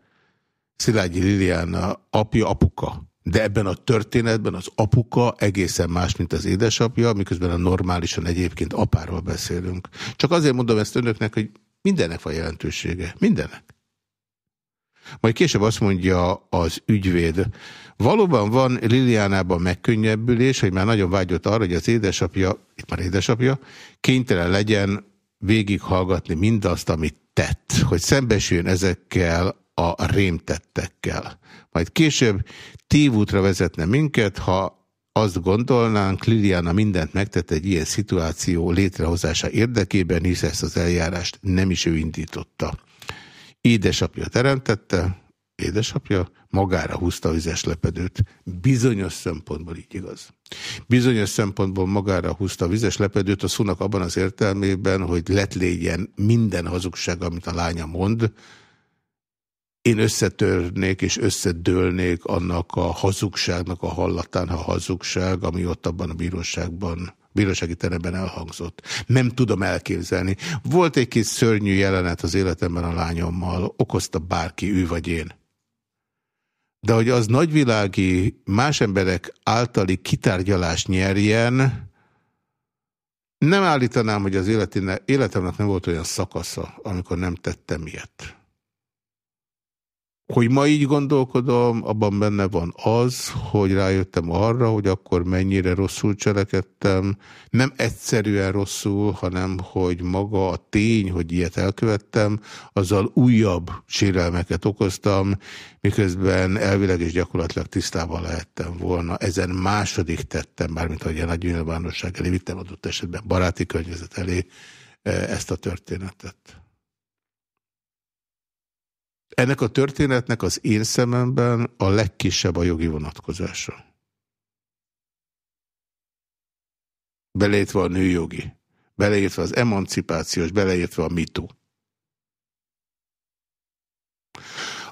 Szilágyi Liliana apja apuka. De ebben a történetben az apuka egészen más, mint az édesapja, miközben a normálisan egyébként apáról beszélünk. Csak azért mondom ezt önöknek, hogy mindennek van jelentősége. Mindennek. Majd később azt mondja az ügyvéd, valóban van Liliánában megkönnyebbülés, hogy már nagyon vágyott arra, hogy az édesapja, itt már édesapja, kénytelen legyen végighallgatni mindazt, amit tett, hogy szembesüljön ezekkel a rémtettekkel. Majd később tévútra vezetne minket, ha azt gondolnánk, Liliana mindent megtett egy ilyen szituáció létrehozása érdekében, hisz ezt az eljárást nem is ő indította. Édesapja teremtette, édesapja magára húzta a vizes lepedőt. Bizonyos szempontból így igaz. Bizonyos szempontból magára húzta a vizes lepedőt a szónak abban az értelmében, hogy lett légyen minden hazugság, amit a lánya mond, én összetörnék és összedőlnék annak a hazugságnak a hallatán, ha hazugság, ami ott abban a bíróságban, bírósági teremben elhangzott. Nem tudom elképzelni. Volt egy kis szörnyű jelenet az életemben a lányommal, okozta bárki, ő vagy én. De hogy az nagyvilági, más emberek általi kitárgyalás nyerjen, nem állítanám, hogy az életemnek nem volt olyan szakasza, amikor nem tettem ilyet. Hogy ma így gondolkodom, abban benne van az, hogy rájöttem arra, hogy akkor mennyire rosszul cselekedtem. Nem egyszerűen rosszul, hanem hogy maga a tény, hogy ilyet elkövettem, azzal újabb sérelmeket okoztam, miközben elvileg és gyakorlatilag tisztában lehettem volna. Ezen második tettem, mármint hogy a nagy nyilvánosság elé vittem adott esetben baráti környezet elé eh, ezt a történetet. Ennek a történetnek az én szememben a legkisebb a jogi vonatkozása. Beleértve a nőjogi, beleértve az emancipációs, beleértve a mitó.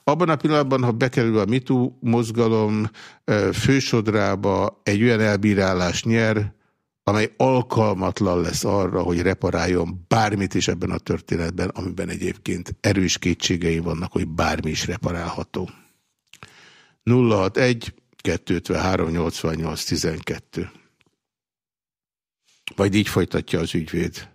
Abban a pillanatban, ha bekerül a mitó mozgalom fősodrába, egy olyan elbírálás nyer, amely alkalmatlan lesz arra, hogy reparáljon bármit is ebben a történetben, amiben egyébként erős kétségei vannak, hogy bármi is reparálható. 061 253 88 12 Majd így folytatja az ügyvéd.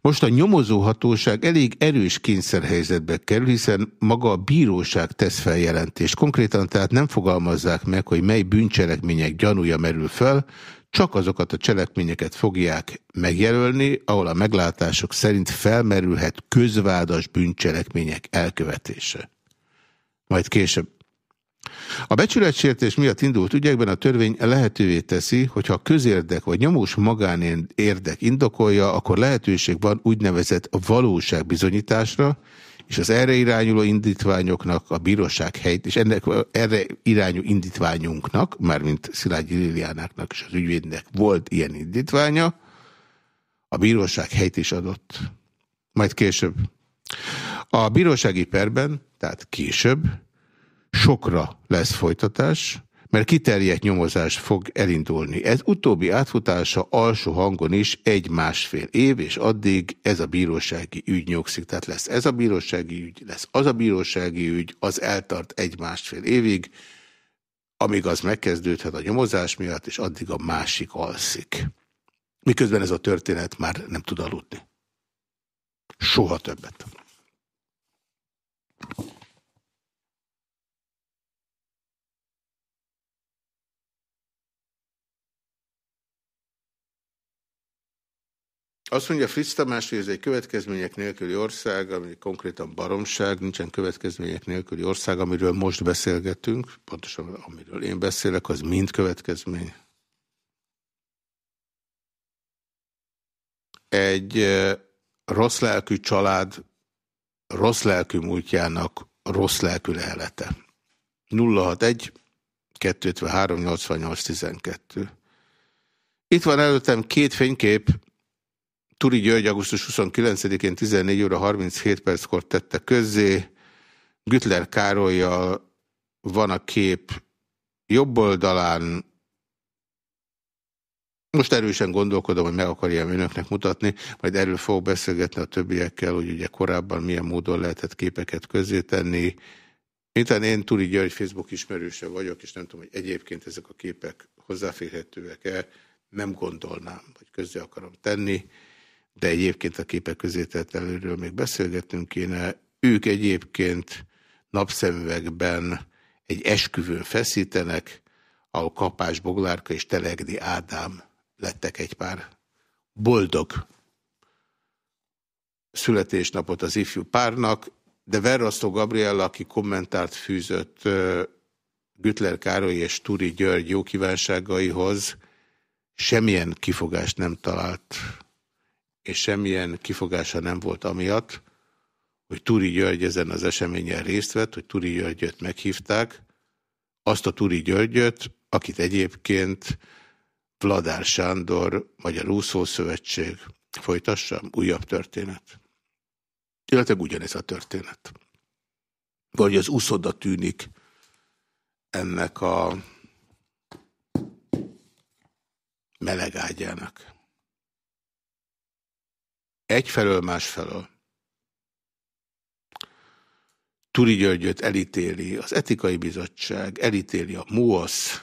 Most a nyomozóhatóság elég erős kényszerhelyzetbe kerül, hiszen maga a bíróság tesz feljelentést. Konkrétan tehát nem fogalmazzák meg, hogy mely bűncselekmények gyanúja merül fel, csak azokat a cselekményeket fogják megjelölni, ahol a meglátások szerint felmerülhet közvádas bűncselekmények elkövetése. Majd később. A becsületsértés miatt indult ügyekben a törvény lehetővé teszi, hogyha a közérdek vagy nyomós érdek indokolja, akkor lehetőség van úgynevezett valóságbizonyításra, és az erre irányuló indítványoknak a bíróság helyt, és ennek erre irányú indítványunknak, mármint Szilágyi Liliánáknak és az ügyvédnek volt ilyen indítványa, a bíróság helyt is adott. Majd később. A bírósági perben, tehát később, sokra lesz folytatás, mert kiterjedt nyomozás fog elindulni. Ez utóbbi átfutása alsó hangon is egy-másfél év, és addig ez a bírósági ügy nyugszik. Tehát lesz ez a bírósági ügy, lesz az a bírósági ügy, az eltart egy-másfél évig, amíg az megkezdődhet a nyomozás miatt, és addig a másik alszik. Miközben ez a történet már nem tud aludni. Soha többet. Azt mondja Fritz Tamás, hogy ez egy következmények nélküli ország, ami konkrétan baromság, nincsen következmények nélküli ország, amiről most beszélgetünk, pontosan amiről én beszélek, az mind következmény. Egy rossz lelkű család rossz lelkű múltjának rossz lelkű lehelete. 061 253 88 12 Itt van előttem két fénykép, Turi György augusztus 29-én 14 óra 37 perckor tette közzé. Gütler Károlyjal van a kép jobb oldalán. Most erősen gondolkodom, hogy meg akarjam önöknek mutatni, majd erről fogok beszélgetni a többiekkel, hogy ugye korábban milyen módon lehetett képeket tenni. Miután én Turi György Facebook ismerőse vagyok, és nem tudom, hogy egyébként ezek a képek hozzáférhetőek-e, nem gondolnám, hogy közé akarom tenni, de egyébként a képek közételtelőről még beszélgetünk kéne. Ők egyébként napszemüvegben egy esküvőn feszítenek, ahol Kapás Boglárka és Telegdi Ádám lettek egy pár boldog születésnapot az ifjú párnak, de Verrasztó Gabriella, aki kommentárt fűzött Gütler Károly és Turi György jó kívánságaihoz, semmilyen kifogást nem talált, és semmilyen kifogása nem volt amiatt, hogy Turi György ezen az eseményen részt vett, hogy Turi Györgyöt meghívták, azt a Turi Györgyöt, akit egyébként Vladár Sándor, Magyar Úszó Szövetség folytassa, újabb történet. Illetve ugyanez a történet. Vagy az úszoda tűnik ennek a melegágyának. Egyfelől, másfelől. Turi Györgyöt elítéli az etikai bizottság, elítéli a MUOSZ,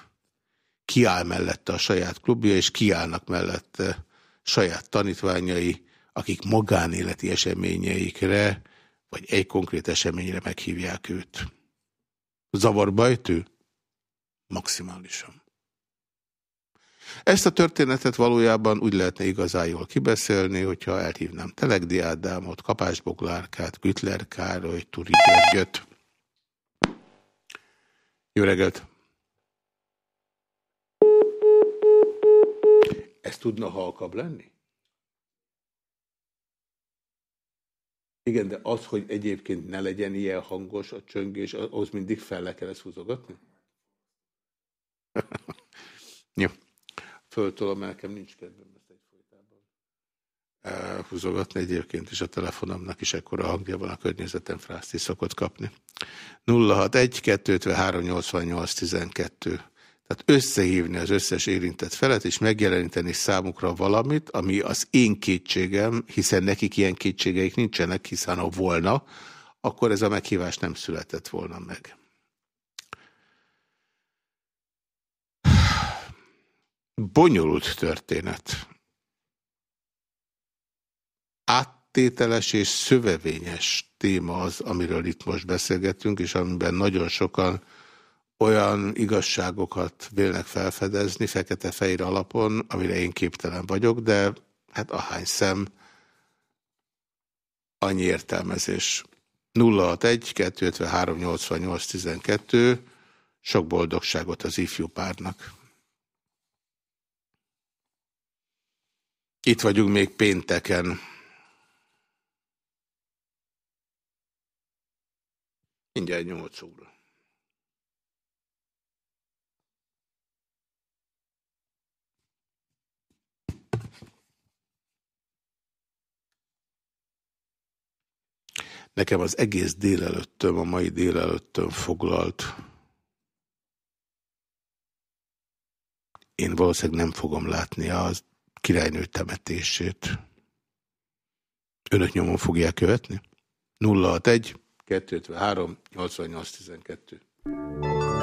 kiáll mellette a saját klubja, és kiállnak mellette saját tanítványai, akik magánéleti eseményeikre, vagy egy konkrét eseményre meghívják őt. Zavarba ejtő? Maximálisan. Ezt a történetet valójában úgy lehetne igazán jól kibeszélni, hogyha elhívnám Telegdi Ádámot, Kapás Boglárkát, Gütler Károly, Turi Györgyöt. Jó reggelt! Ez tudna halkabb lenni? Igen, de az, hogy egyébként ne legyen ilyen hangos a csöngés, ahhoz mindig fel le kell ezt húzogatni? Jó. Föltolom, nekem nincs kedvem ezt egyfolytában húzogatni egyébként, és a telefonomnak is ekkora hangja van a környezetem frászt szokott kapni. 061 253 88 12 tehát összehívni az összes érintett felet, és megjeleníteni számukra valamit, ami az én kétségem, hiszen nekik ilyen kétségeik nincsenek, hiszen ha volna, akkor ez a meghívás nem született volna meg. Bonyolult történet. Áttételes és szövevényes téma az, amiről itt most beszélgetünk, és amiben nagyon sokan olyan igazságokat vélnek felfedezni fekete-fehér alapon, amire én képtelen vagyok, de hát ahány szem, annyi értelmezés. 061 253 88 12 sok boldogságot az ifjú párnak. Itt vagyunk még pénteken. Mindjárt 8 óra. Nekem az egész délelőttöm, a mai délelőttöm foglalt. Én valószínűleg nem fogom látni az királynő temetését. Önök nyomon fogják követni? 061 253 88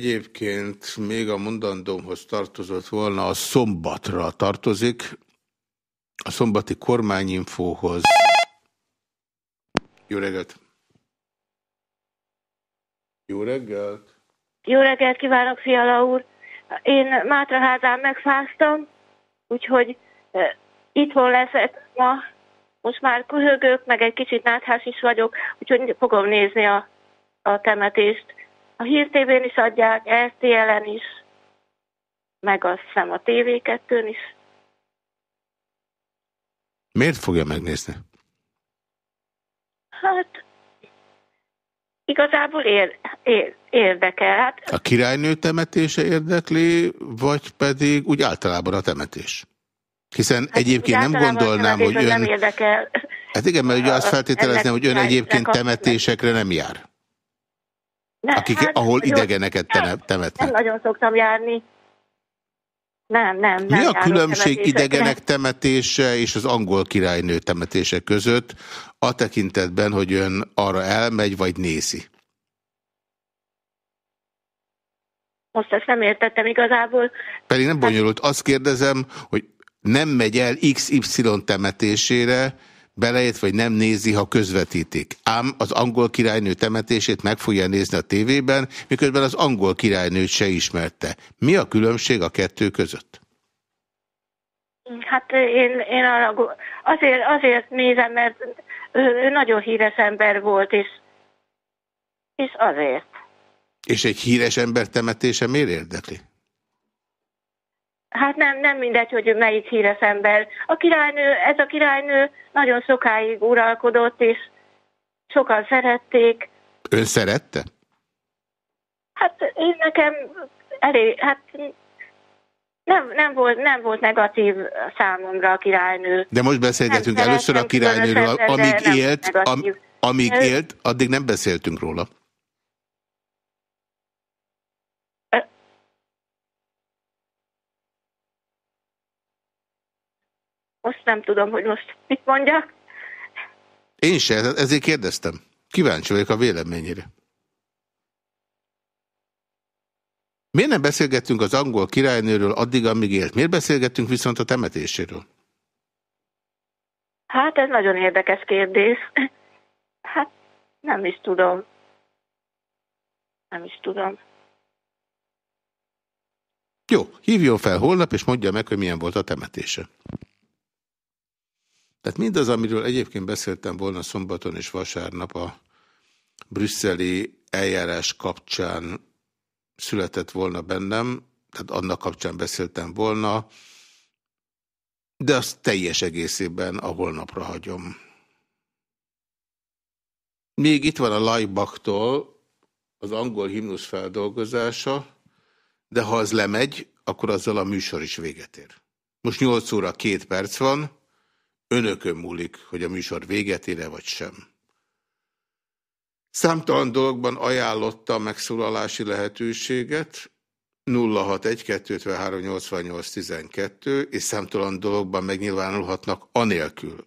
egyébként még a mondandómhoz tartozott volna, a szombatra tartozik, a szombati kormányinfóhoz. Jó reggelt! Jó reggelt! Jó reggelt kívánok, Fiala úr! Én Mátraházán megfáztam, úgyhogy e, itthon leszek ma. Most már köhögök, meg egy kicsit náthás is vagyok, úgyhogy fogom nézni a, a temetést. A hírtévén is adják, RTL-en is, meg azt hiszem a TV2-n is. Miért fogja megnézni? Hát igazából ér, ér, érdekel. Hát, a királynő temetése érdekli, vagy pedig úgy általában a temetés? Hiszen hát egyébként nem gondolnám, hogy ön... Nem érdekel. Hát igen, mert ugye azt feltételezném, hogy ön egyébként temetésekre nem jár. Ne, Akik, hát, ahol idegeneket temetnek. Nem nagyon szoktam járni. Nem, nem, nem. Mi a különbség idegenek temetése és az angol királynő temetése között a tekintetben, hogy ön arra elmegy, vagy nézi? Most ezt nem értettem igazából. Pedig nem bonyolult. Azt kérdezem, hogy nem megy el XY temetésére, belejött, vagy nem nézi, ha közvetítik. Ám az angol királynő temetését meg fogja nézni a tévében, miközben az angol királynőt se ismerte. Mi a különbség a kettő között? Hát én, én arra, azért, azért nézem, mert ő, ő nagyon híres ember volt, és, és azért. És egy híres ember temetése miért érdekli? Hát nem, nem mindegy, hogy melyik híres ember. A királynő, ez a királynő nagyon sokáig uralkodott, és sokan szerették. Ön szerette? Hát én nekem elég, hát nem, nem, volt, nem volt negatív számomra a királynő. De most beszélgetünk nem először a királynőről, amíg élt, am, amíg élt, addig nem beszéltünk róla. Most nem tudom, hogy most mit mondjak. Én se, ezért kérdeztem. Kíváncsi vagyok a véleményére. Miért nem beszélgettünk az angol királynőről addig, amíg élt? Miért beszélgettünk viszont a temetéséről? Hát ez nagyon érdekes kérdés. Hát nem is tudom. Nem is tudom. Jó, hívjon fel holnap, és mondja meg, hogy milyen volt a temetése. Tehát mindaz, amiről egyébként beszéltem volna szombaton és vasárnap a brüsszeli eljárás kapcsán született volna bennem, tehát annak kapcsán beszéltem volna, de azt teljes egészében a holnapra hagyom. Még itt van a Lajbaktól az angol himnusz feldolgozása, de ha az lemegy, akkor azzal a műsor is véget ér. Most 8 óra 2 perc van, Önökön múlik, hogy a műsor véget ére vagy sem. Számtalan dologban ajánlotta a megszólalási lehetőséget, 061-253-88-12, és számtalan dologban megnyilvánulhatnak anélkül,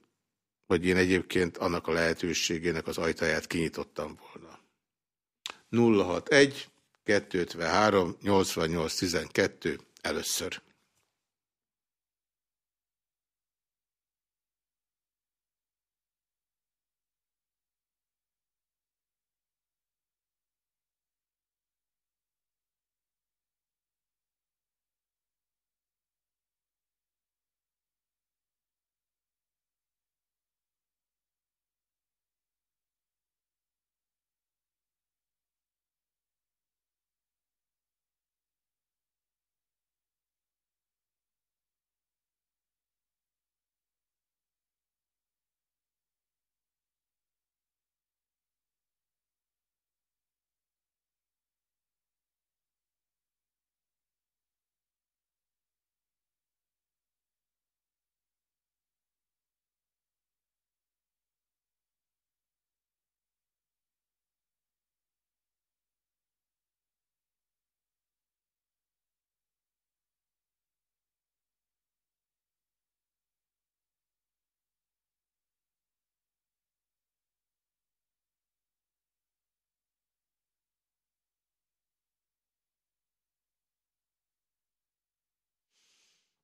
hogy én egyébként annak a lehetőségének az ajtaját kinyitottam volna. 061 253 88 12 először.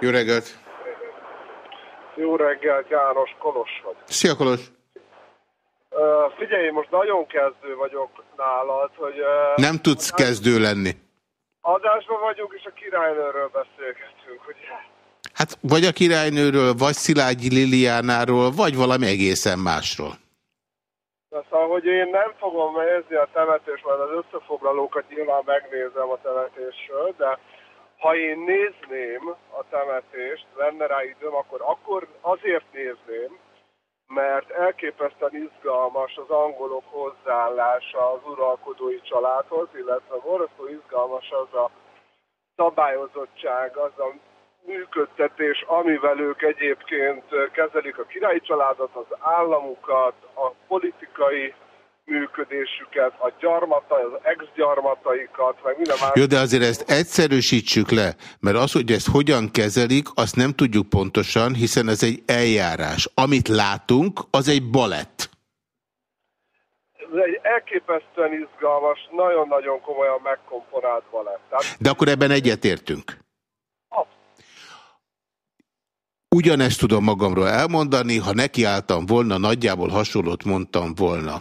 Jó reggelt! Jó reggelt, János, Kolos vagy. Szia, Kolos! Uh, figyelj, most nagyon kezdő vagyok nálad, hogy... Uh, Nem tudsz hogy kezdő lenni. Adásban vagyunk, és a királynőről beszélgetünk, ugye? Hát vagy a királynőről, vagy Szilágyi Liliánáról, vagy valami egészen másról. Na, szóval, hogy én nem fogom nézni a temetést, mert az összefoglalókat nyilván megnézem a temetésről, de ha én nézném a temetést, lenne rá időm, akkor, akkor azért nézném, mert elképesztően izgalmas az angolok hozzáállása az uralkodói családhoz, illetve borzasztó izgalmas az a szabályozottság, az a működtetés, amivel ők egyébként kezelik a királyi családot, az államukat, a politikai működésüket, a gyarmatai, az ex-gyarmataikat, meg minden más. Jó, de azért ezt egyszerűsítsük le, mert az, hogy ezt hogyan kezelik, azt nem tudjuk pontosan, hiszen ez egy eljárás. Amit látunk, az egy balett. Ez egy elképesztően izgalmas, nagyon-nagyon komolyan megkomponált balett. Tehát... De akkor ebben egyetértünk. Ugyanezt tudom magamról elmondani, ha nekiálltam volna, nagyjából hasonlót mondtam volna.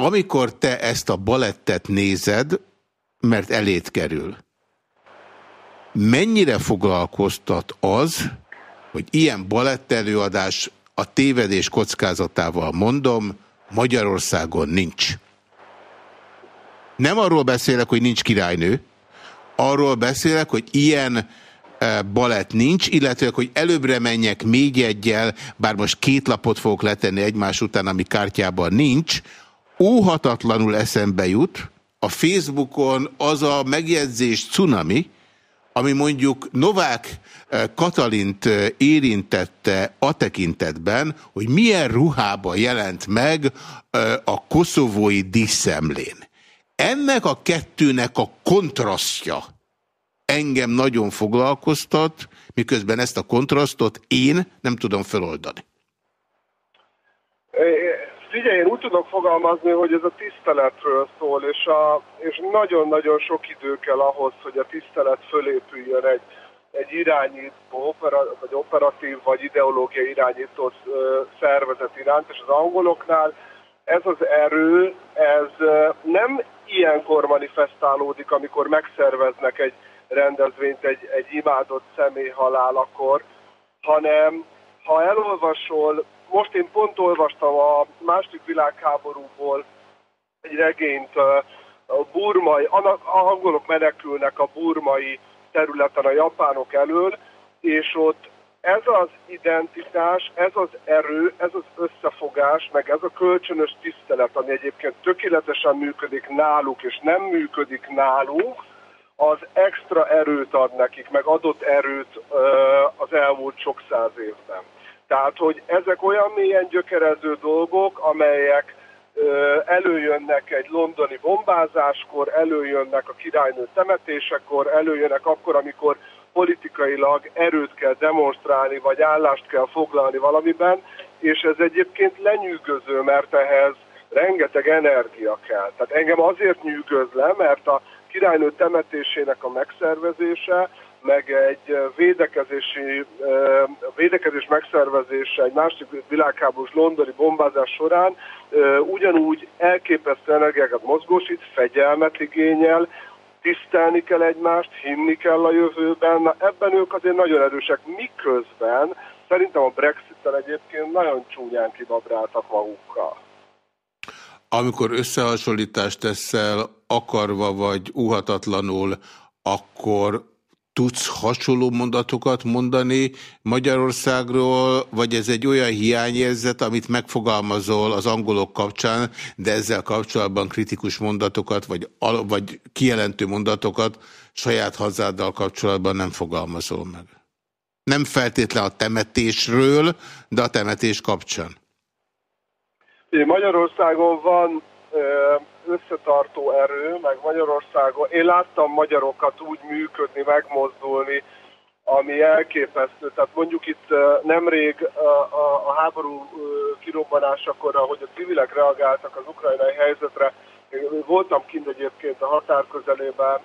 Amikor te ezt a balettet nézed, mert elét kerül, mennyire foglalkoztat az, hogy ilyen balettelőadás a tévedés kockázatával mondom, Magyarországon nincs. Nem arról beszélek, hogy nincs királynő, arról beszélek, hogy ilyen e, balett nincs, illetve hogy előbbre menjek még egyel, bár most két lapot fogok letenni egymás után, ami kártyában nincs, óhatatlanul eszembe jut, a Facebookon az a megjegyzés cunami, ami mondjuk Novák eh, Katalint eh, érintette a tekintetben, hogy milyen ruhába jelent meg eh, a koszovói diszemlén. Ennek a kettőnek a kontrasztja engem nagyon foglalkoztat, miközben ezt a kontrasztot én nem tudom feloldani. Figyelj, én úgy tudok fogalmazni, hogy ez a tiszteletről szól, és, a, és nagyon-nagyon sok idő kell ahhoz, hogy a tisztelet fölépüljön egy, egy irányító, opera, vagy operatív, vagy ideológiai irányító szervezet iránt, és az angoloknál ez az erő, ez nem ilyenkor manifestálódik, amikor megszerveznek egy rendezvényt egy, egy imádott személy halálakor, hanem ha elolvasol most én pont olvastam a második világháborúból egy regényt, a burmai, a angolok menekülnek a burmai területen a japánok elől, és ott ez az identitás, ez az erő, ez az összefogás, meg ez a kölcsönös tisztelet, ami egyébként tökéletesen működik náluk, és nem működik nálunk, az extra erőt ad nekik, meg adott erőt az elmúlt sok száz évben. Tehát, hogy ezek olyan mélyen gyökerező dolgok, amelyek előjönnek egy londoni bombázáskor, előjönnek a királynő temetésekor, előjönnek akkor, amikor politikailag erőt kell demonstrálni, vagy állást kell foglalni valamiben, és ez egyébként lenyűgöző, mert ehhez rengeteg energia kell. Tehát engem azért nyűgöz le, mert a királynő temetésének a megszervezése meg egy védekezési, védekezés megszervezése egy másik világháborús londoni bombázás során ugyanúgy elképesztő energiákat mozgósít, fegyelmet igényel, tisztelni kell egymást, hinni kell a jövőben, na ebben ők azért nagyon erősek, miközben szerintem a Brexit-tel egyébként nagyon csúnyán kibabráltak magukkal. Amikor összehasonlítást teszel, akarva vagy uhatatlanul, akkor tudsz hasonló mondatokat mondani Magyarországról, vagy ez egy olyan hiányérzet, amit megfogalmazol az angolok kapcsán, de ezzel kapcsolatban kritikus mondatokat, vagy, vagy kijelentő mondatokat saját hazáddal kapcsolatban nem fogalmazol meg? Nem feltétlen a temetésről, de a temetés kapcsán. Magyarországon van összetartó erő, meg Magyarországon. Én láttam magyarokat úgy működni, megmozdulni, ami elképesztő. Tehát mondjuk itt nemrég a, háború kirobbanásakor, ahogy a civilek reagáltak az ukrajnai helyzetre, én voltam kint egyébként a határ közelében,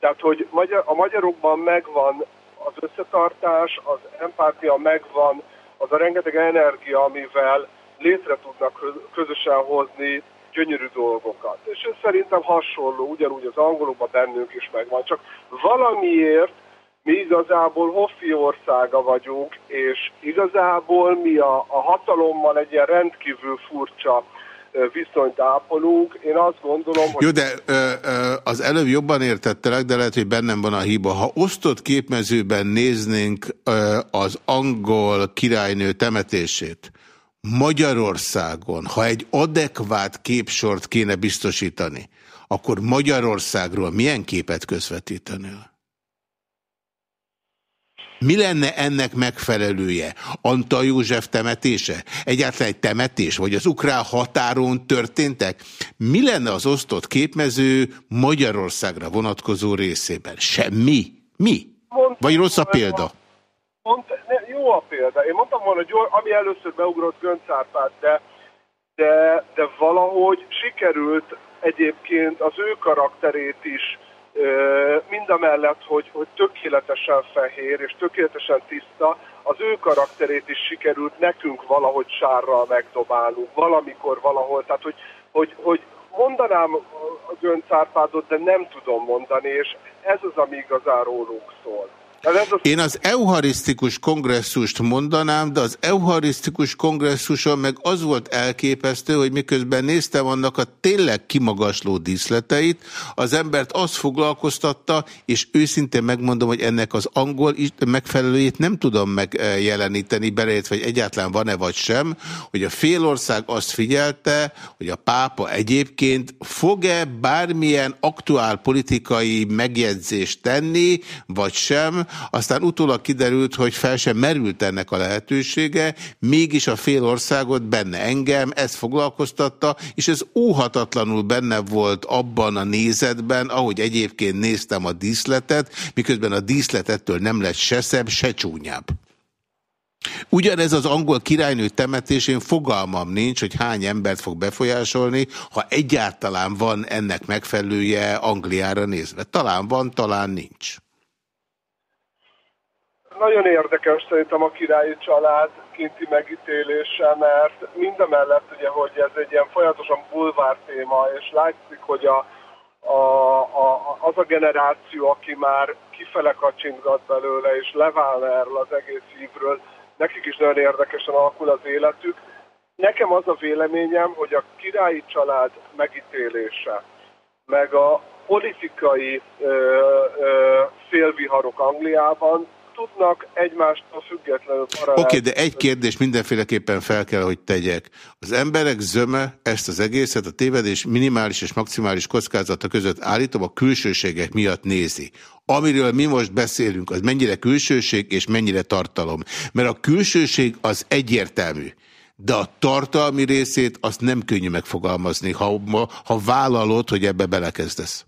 tehát hogy a magyarokban megvan az összetartás, az empátia megvan, az a rengeteg energia, amivel létre tudnak közösen hozni gyönyörű dolgokat. És ez szerintem hasonló, ugyanúgy az angolokban bennünk is megvan. Csak valamiért mi igazából hoffi országa vagyunk, és igazából mi a, a hatalommal egy ilyen rendkívül furcsa viszonyt ápolunk. Én azt gondolom, hogy... Jó, de ö, ö, az előbb jobban értettelek, de lehet, hogy bennem van a hiba. Ha osztott képmezőben néznénk ö, az angol királynő temetését, Magyarországon, ha egy adekvát képsort kéne biztosítani, akkor Magyarországról milyen képet közvetítenél? Mi lenne ennek megfelelője? Antal József temetése? Egyáltalán egy temetés? Vagy az ukrán határon történtek? Mi lenne az osztott képmező Magyarországra vonatkozó részében? Semmi? Mi? Vagy rossz a példa? Mond, ne, jó a példa. Én mondtam volna, hogy ami először beugrott Göncárpát, de, de, de valahogy sikerült egyébként az ő karakterét is mind a mellett, hogy, hogy tökéletesen fehér és tökéletesen tiszta, az ő karakterét is sikerült nekünk valahogy sárral megdobálnunk, valamikor valahol. Tehát, hogy, hogy, hogy mondanám a Göncárpádot, de nem tudom mondani, és ez az, ami igazán rólunk szól. Én az euharisztikus kongresszust mondanám, de az euharisztikus kongresszuson meg az volt elképesztő, hogy miközben néztem annak a tényleg kimagasló díszleteit, az embert az foglalkoztatta, és őszintén megmondom, hogy ennek az angol megfelelőjét nem tudom megjeleníteni, beleértve, hogy egyáltalán van-e vagy sem, hogy a félország azt figyelte, hogy a pápa egyébként fog-e bármilyen aktuál politikai megjegyzést tenni, vagy sem, aztán utólag kiderült, hogy fel sem merült ennek a lehetősége, mégis a fél országot benne engem, ez foglalkoztatta, és ez óhatatlanul benne volt abban a nézetben, ahogy egyébként néztem a díszletet, miközben a díszletettől nem lett se szebb, se csúnyább. Ugyanez az angol királynő temetésén fogalmam nincs, hogy hány embert fog befolyásolni, ha egyáltalán van ennek megfelelője Angliára nézve. Talán van, talán nincs nagyon érdekes szerintem a királyi család kinti megítélése, mert mindemellett ugye, hogy ez egy ilyen folyamatosan bulvár téma, és látszik, hogy a, a, a, az a generáció, aki már kifele kacsintgat belőle, és leválna erről az egész hívről, nekik is nagyon érdekesen alakul az életük. Nekem az a véleményem, hogy a királyi család megítélése, meg a politikai ö, ö, félviharok Angliában tudnak egymástól függetlenül Oké, okay, de egy kérdés mindenféleképpen fel kell, hogy tegyek. Az emberek zöme ezt az egészet a tévedés minimális és maximális kockázata között állítom a külsőségek miatt nézi. Amiről mi most beszélünk, az mennyire külsőség és mennyire tartalom. Mert a külsőség az egyértelmű de a tartalmi részét azt nem könnyű megfogalmazni, ha, ha vállalod, hogy ebbe belekezdesz.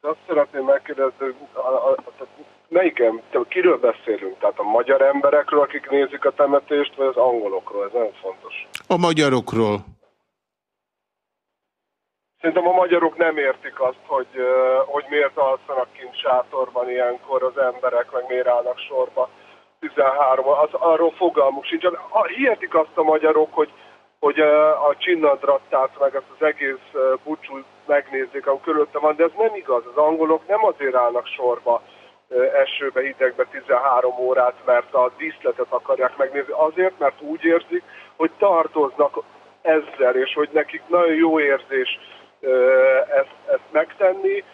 Azt szeretném megkérdezni, melyiken, kiről beszélünk? Tehát a magyar emberekről, akik nézik a temetést, vagy az angolokról? Ez nagyon fontos. A magyarokról. Szerintem a magyarok nem értik azt, hogy, hogy miért alszanak kint sátorban ilyenkor az emberek, meg miért állnak sorba 13 az, arról fogalmuk sincs. Hihetik azt a magyarok, hogy, hogy a csinnadrattát, meg ezt az egész búcsút megnézzék, ahol körülötte van, de ez nem igaz. Az angolok nem azért állnak sorba esőbe, hidegbe 13 órát, mert a díszletet akarják megnézni. Azért, mert úgy érzik, hogy tartoznak ezzel, és hogy nekik nagyon jó érzés ezt, ezt megtenni.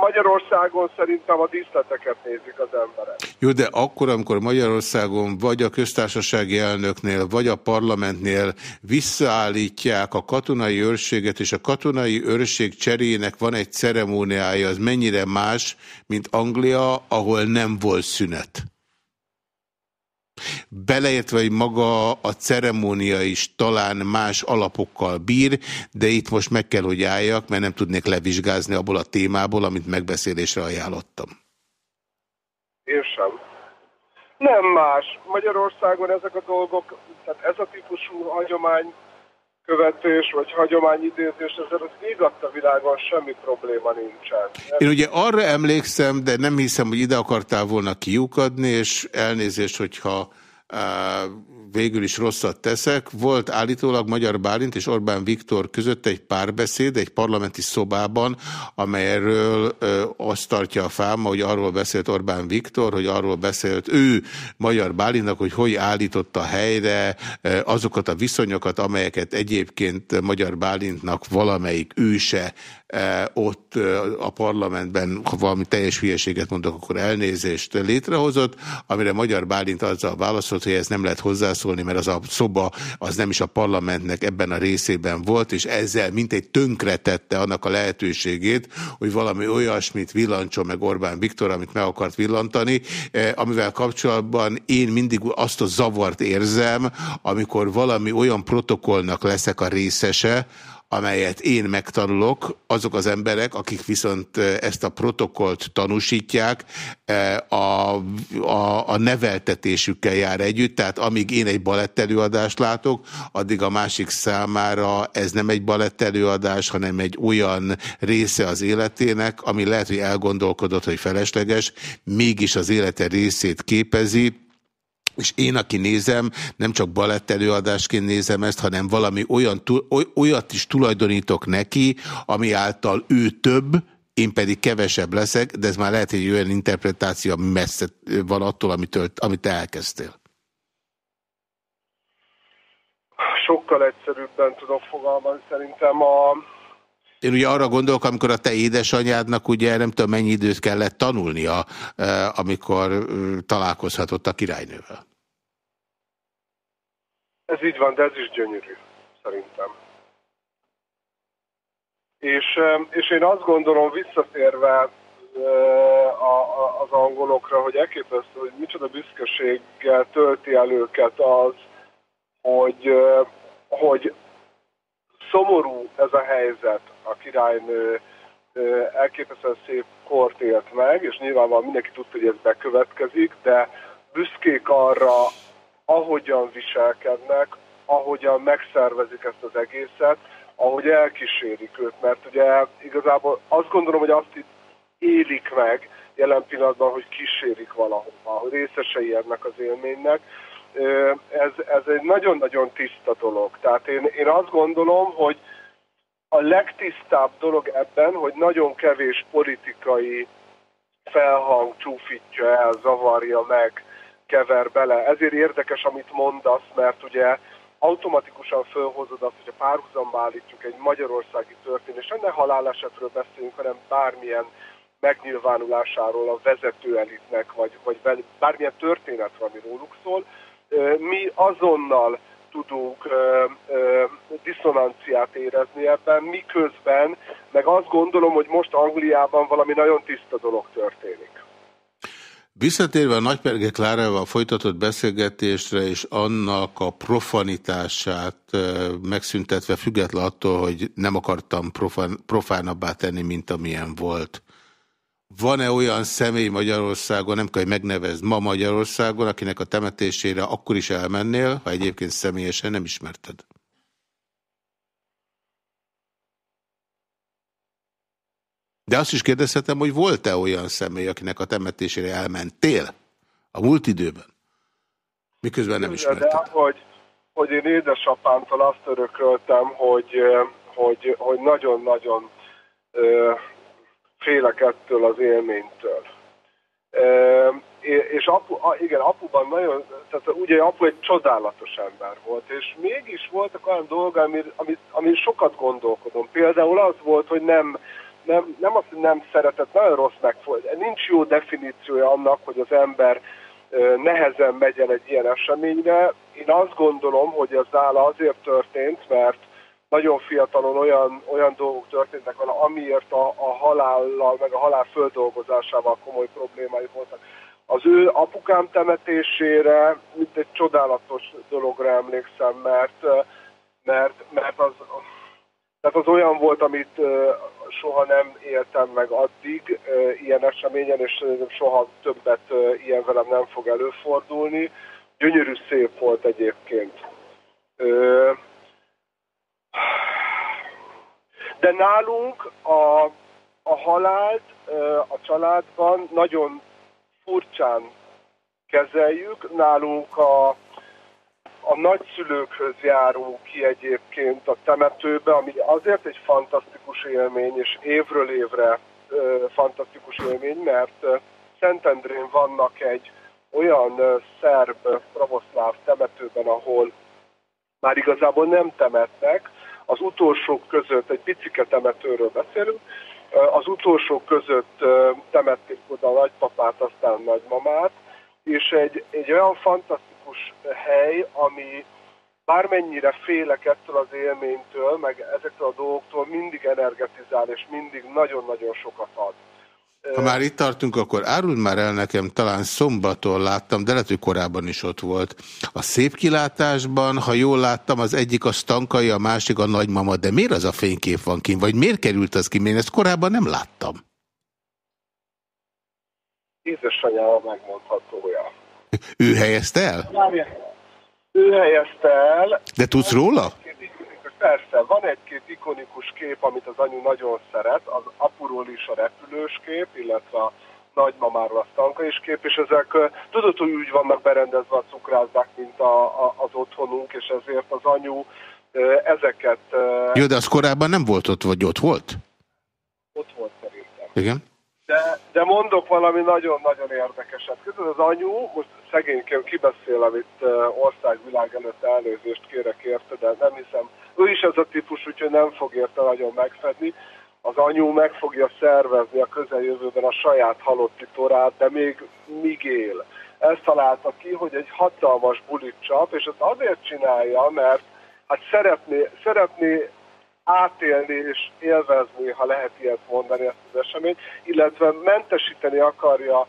Magyarországon szerintem a díszleteket nézik az emberek. Jó, de akkor, amikor Magyarországon vagy a köztársasági elnöknél, vagy a parlamentnél visszaállítják a katonai őrséget, és a katonai őrség cseréjének van egy ceremóniája, az mennyire más, mint Anglia, ahol nem volt szünet? Beleértve, hogy maga a ceremónia is talán más alapokkal bír, de itt most meg kell, hogy álljak, mert nem tudnék levizsgázni abból a témából, amit megbeszélésre ajánlottam. Én sem. Nem más. Magyarországon ezek a dolgok, tehát ez a típusú hagyomány követés, vagy hagyományidézés, ezzel az ég a világon semmi probléma nincsen. Én ugye arra emlékszem, de nem hiszem, hogy ide akartál volna kiukadni, és elnézést, hogyha végül is rosszat teszek. Volt állítólag Magyar Bálint és Orbán Viktor között egy párbeszéd egy parlamenti szobában, amelyről ö, azt tartja a fáma, hogy arról beszélt Orbán Viktor, hogy arról beszélt ő Magyar Bálintnak, hogy hogy állította helyre ö, azokat a viszonyokat, amelyeket egyébként Magyar Bálintnak valamelyik őse ott a parlamentben, ha valami teljes hülyeséget mondok, akkor elnézést létrehozott, amire Magyar Bálint azzal válaszolt, hogy ez nem lehet hozzászólni, mert az a szoba az nem is a parlamentnek ebben a részében volt, és ezzel mintegy tönkretette annak a lehetőségét, hogy valami olyasmit villancson meg Orbán Viktor, amit meg akart villantani, amivel kapcsolatban én mindig azt a zavart érzem, amikor valami olyan protokollnak leszek a részese, amelyet én megtanulok, azok az emberek, akik viszont ezt a protokollt tanúsítják, a, a, a neveltetésükkel jár együtt, tehát amíg én egy balettelőadást látok, addig a másik számára ez nem egy balettelőadás, hanem egy olyan része az életének, ami lehet, hogy elgondolkodott, hogy felesleges, mégis az élete részét képezi, és én, aki nézem, nem csak balett előadásként nézem ezt, hanem valami olyan, olyat is tulajdonítok neki, ami által ő több, én pedig kevesebb leszek, de ez már lehet, hogy olyan interpretáció, ami messze van attól, amitől, amit te elkezdtél. Sokkal egyszerűbben tudok fogalmazni. Szerintem a... Én ugye arra gondolok, amikor a te édesanyádnak ugye nem tudom mennyi időt kellett tanulnia, eh, amikor eh, találkozhatott a királynővel. Ez így van, de ez is gyönyörű, szerintem. És, és én azt gondolom, visszatérve az angolokra, hogy elképesztő, hogy micsoda büszkeséggel tölti el őket az, hogy, hogy szomorú ez a helyzet, a királynő elképesztően szép kort élt meg, és nyilvánvalóan mindenki tudta, hogy ez bekövetkezik, de büszkék arra, ahogyan viselkednek, ahogyan megszervezik ezt az egészet, ahogy elkísérik őt, mert ugye igazából azt gondolom, hogy azt itt élik meg jelen pillanatban, hogy kísérik valahova, hogy részesei ennek az élménynek. Ez, ez egy nagyon-nagyon tiszta dolog. Tehát én, én azt gondolom, hogy a legtisztább dolog ebben, hogy nagyon kevés politikai felhang csúfítja el, zavarja meg kever bele. Ezért érdekes, amit mondasz, mert ugye automatikusan fölhozod azt, hogy a párhuzamba állítjuk egy magyarországi történés, ne halálesetről beszélünk, hanem bármilyen megnyilvánulásáról a vezető elitnek, vagy, vagy bármilyen történet, ami róluk szól, mi azonnal tudunk ö, ö, diszonanciát érezni ebben, miközben meg azt gondolom, hogy most Angliában valami nagyon tiszta dolog történik. Visszatérve a Nagyperge Klárával folytatott beszélgetésre és annak a profanitását megszüntetve, független attól, hogy nem akartam profán, profánabbá tenni, mint amilyen volt. Van-e olyan személy Magyarországon, nem kell, hogy megnevezd ma Magyarországon, akinek a temetésére akkor is elmennél, ha egyébként személyesen nem ismerted? De azt is kérdezhetem, hogy volt-e olyan személy, akinek a temetésére elmentél a múlt időben? Miközben nem ismerted. De hogy, hogy én édesapámtól azt örököltem, hogy hogy, hogy nagyon-nagyon félek ettől az élménytől. és apu, igen, apuban nagyon, tehát ugye apu egy csodálatos ember volt, és mégis voltak olyan dolgok, amit, amit, amit sokat gondolkodom. Például az volt, hogy nem, nem, nem azt, hogy nem szeretett, nagyon rossz megfolt. Nincs jó definíciója annak, hogy az ember nehezen megy egy ilyen eseményre. Én azt gondolom, hogy ez nála azért történt, mert nagyon fiatalon olyan, olyan dolgok történtek vele, amiért a, a halállal, meg a halál földolgozásával komoly problémái voltak. Az ő apukám temetésére, mint egy csodálatos dologra emlékszem, mert, mert, mert az, tehát az olyan volt, amit soha nem éltem meg addig ilyen eseményen, és soha többet ilyen velem nem fog előfordulni. Gyönyörű szép volt egyébként. De nálunk a, a halált a családban nagyon furcsán kezeljük. Nálunk a, a nagyszülőkhöz járunk ki egyébként a temetőbe, ami azért egy fantasztikus élmény, és évről évre fantasztikus élmény, mert Szentendrén vannak egy olyan szerb pravoszláv temetőben, ahol már igazából nem temetnek, az utolsók között, egy picike temetőről beszélünk, az utolsók között temették oda a nagypapát, aztán a nagymamát, és egy, egy olyan fantasztikus hely, ami bármennyire félek ettől az élménytől, meg ezektől a dolgoktól, mindig energetizál, és mindig nagyon-nagyon sokat ad. Ha már itt tartunk, akkor áruld már el nekem, talán szombaton láttam, de lehet, hogy korábban is ott volt. A szép kilátásban, ha jól láttam, az egyik a stankai, a másik a nagymama, de miért az a fénykép van kint, vagy miért került az ki? Én ezt korábban nem láttam. Édesanyával megmondhatója. Ő helyezte el? Ő helyezte el. De tudsz róla? Persze, van egy-két ikonikus kép, amit az anyu nagyon szeret, az apuról is a repülős kép, illetve a nagymamáról a stanka is kép, és ezek tudod, hogy úgy vannak berendezve a cukrázdák, mint a, a, az otthonunk, és ezért az anyu ezeket... Jó, de az korábban nem volt ott, vagy ott volt? Ott volt szerintem. Igen. De, de mondok valami nagyon-nagyon érdekeset. Közben az anyu, most szegényként kibeszélem itt országvilág előtt elnézést kérek érte, de nem hiszem, ő is ez a típus, úgyhogy nem fog érte nagyon megfedni. Az anyu meg fogja szervezni a közeljövőben a saját halotti torát, de még míg él. Ezt találta ki, hogy egy hatalmas bulit csap, és ezt azért csinálja, mert hát szeretné, szeretné átélni és élvezni, ha lehet ilyet mondani ezt az eseményt, illetve mentesíteni akarja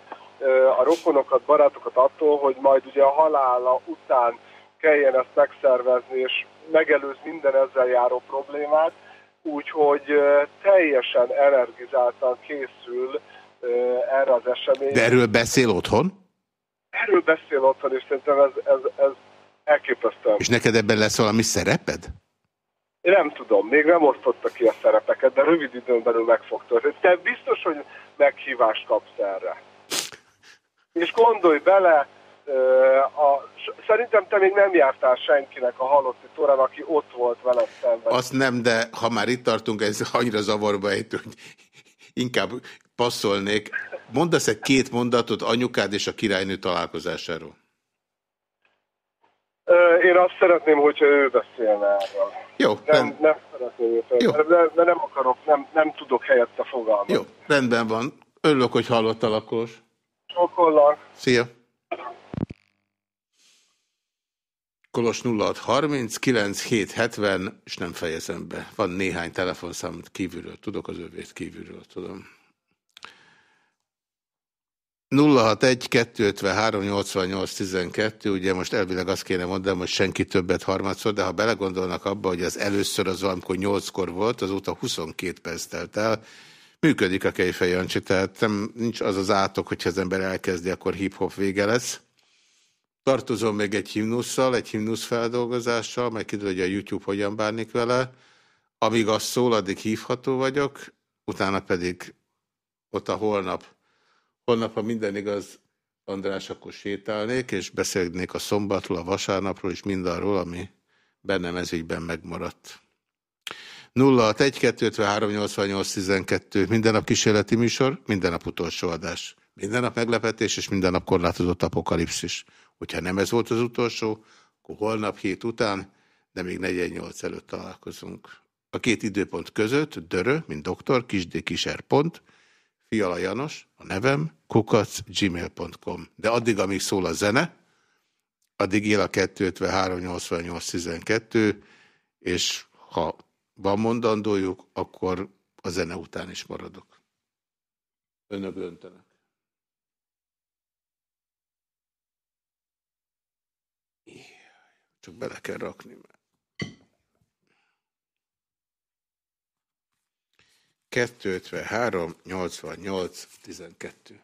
a rokonokat, barátokat attól, hogy majd ugye a halála után kelljen ezt megszervezni, és megelőz minden ezzel járó problémát, úgyhogy teljesen energizáltan készül erre az eseményre. De erről beszél otthon? Erről beszél otthon, és szerintem ez, ez, ez elképesztően. És neked ebben lesz valami szereped? Én nem tudom, még nem osztotta ki a szerepeket, de rövid időn belül meg fog történni. Te biztos, hogy meghívást kapsz erre. És gondolj bele, a, szerintem te még nem jártál senkinek a halotti torán, aki ott volt veled szemben. Azt nem, de ha már itt tartunk, ez annyira zavarba ejtő, hogy inkább passzolnék. Mondasz egy két mondatot anyukád és a királynő találkozásáról? Én azt szeretném, hogyha ő beszélne erről. Jó, nem, nem szeretném őt, Jó. De, de nem akarok, nem, nem tudok helyette fogalmazni. Jó, rendben van. Örülök, hogy hallottalak, Kolos. Sokollak. Szia. Kolos 0630 9770, és nem fejezem be. Van néhány telefonszám kívülről, tudok az övét kívülről, tudom. 061 253 88 12, ugye most elvileg azt kéne mondanom, hogy senki többet harmadszor, de ha belegondolnak abba, hogy az először az valamikor 8-kor volt, azóta 22 perc telt el, működik a Kejfej Jancsi, tehát nem, nincs az az átok, hogyha az ember elkezdi, akkor hip-hop vége lesz. Tartozom még egy himnusszal, egy himnusz feldolgozással, meg kiderül, hogy a YouTube hogyan bánik vele. Amíg az szól, addig hívható vagyok, utána pedig ott a holnap Holnap, ha minden igaz, András, akkor sétálnék, és beszélnék a szombatról, a vasárnapról, és mindarról, ami bennem ezügyben megmaradt. 061-253-88-12 minden nap kísérleti műsor, minden nap utolsó adás. Minden nap meglepetés, és minden nap korlátozott apokalipszis. Hogyha nem ez volt az utolsó, akkor holnap hét után, de még 48 előtt találkozunk. A két időpont között dörö, mint doktor, kisdkiser pont, Fiala Janos, a nevem, kukac.gmail.com. De addig, amíg szól a zene, addig él a 253-88-12, és ha van mondandójuk, akkor a zene után is maradok. Önök döntenek. Csak bele kell rakni. 253, 88, 12.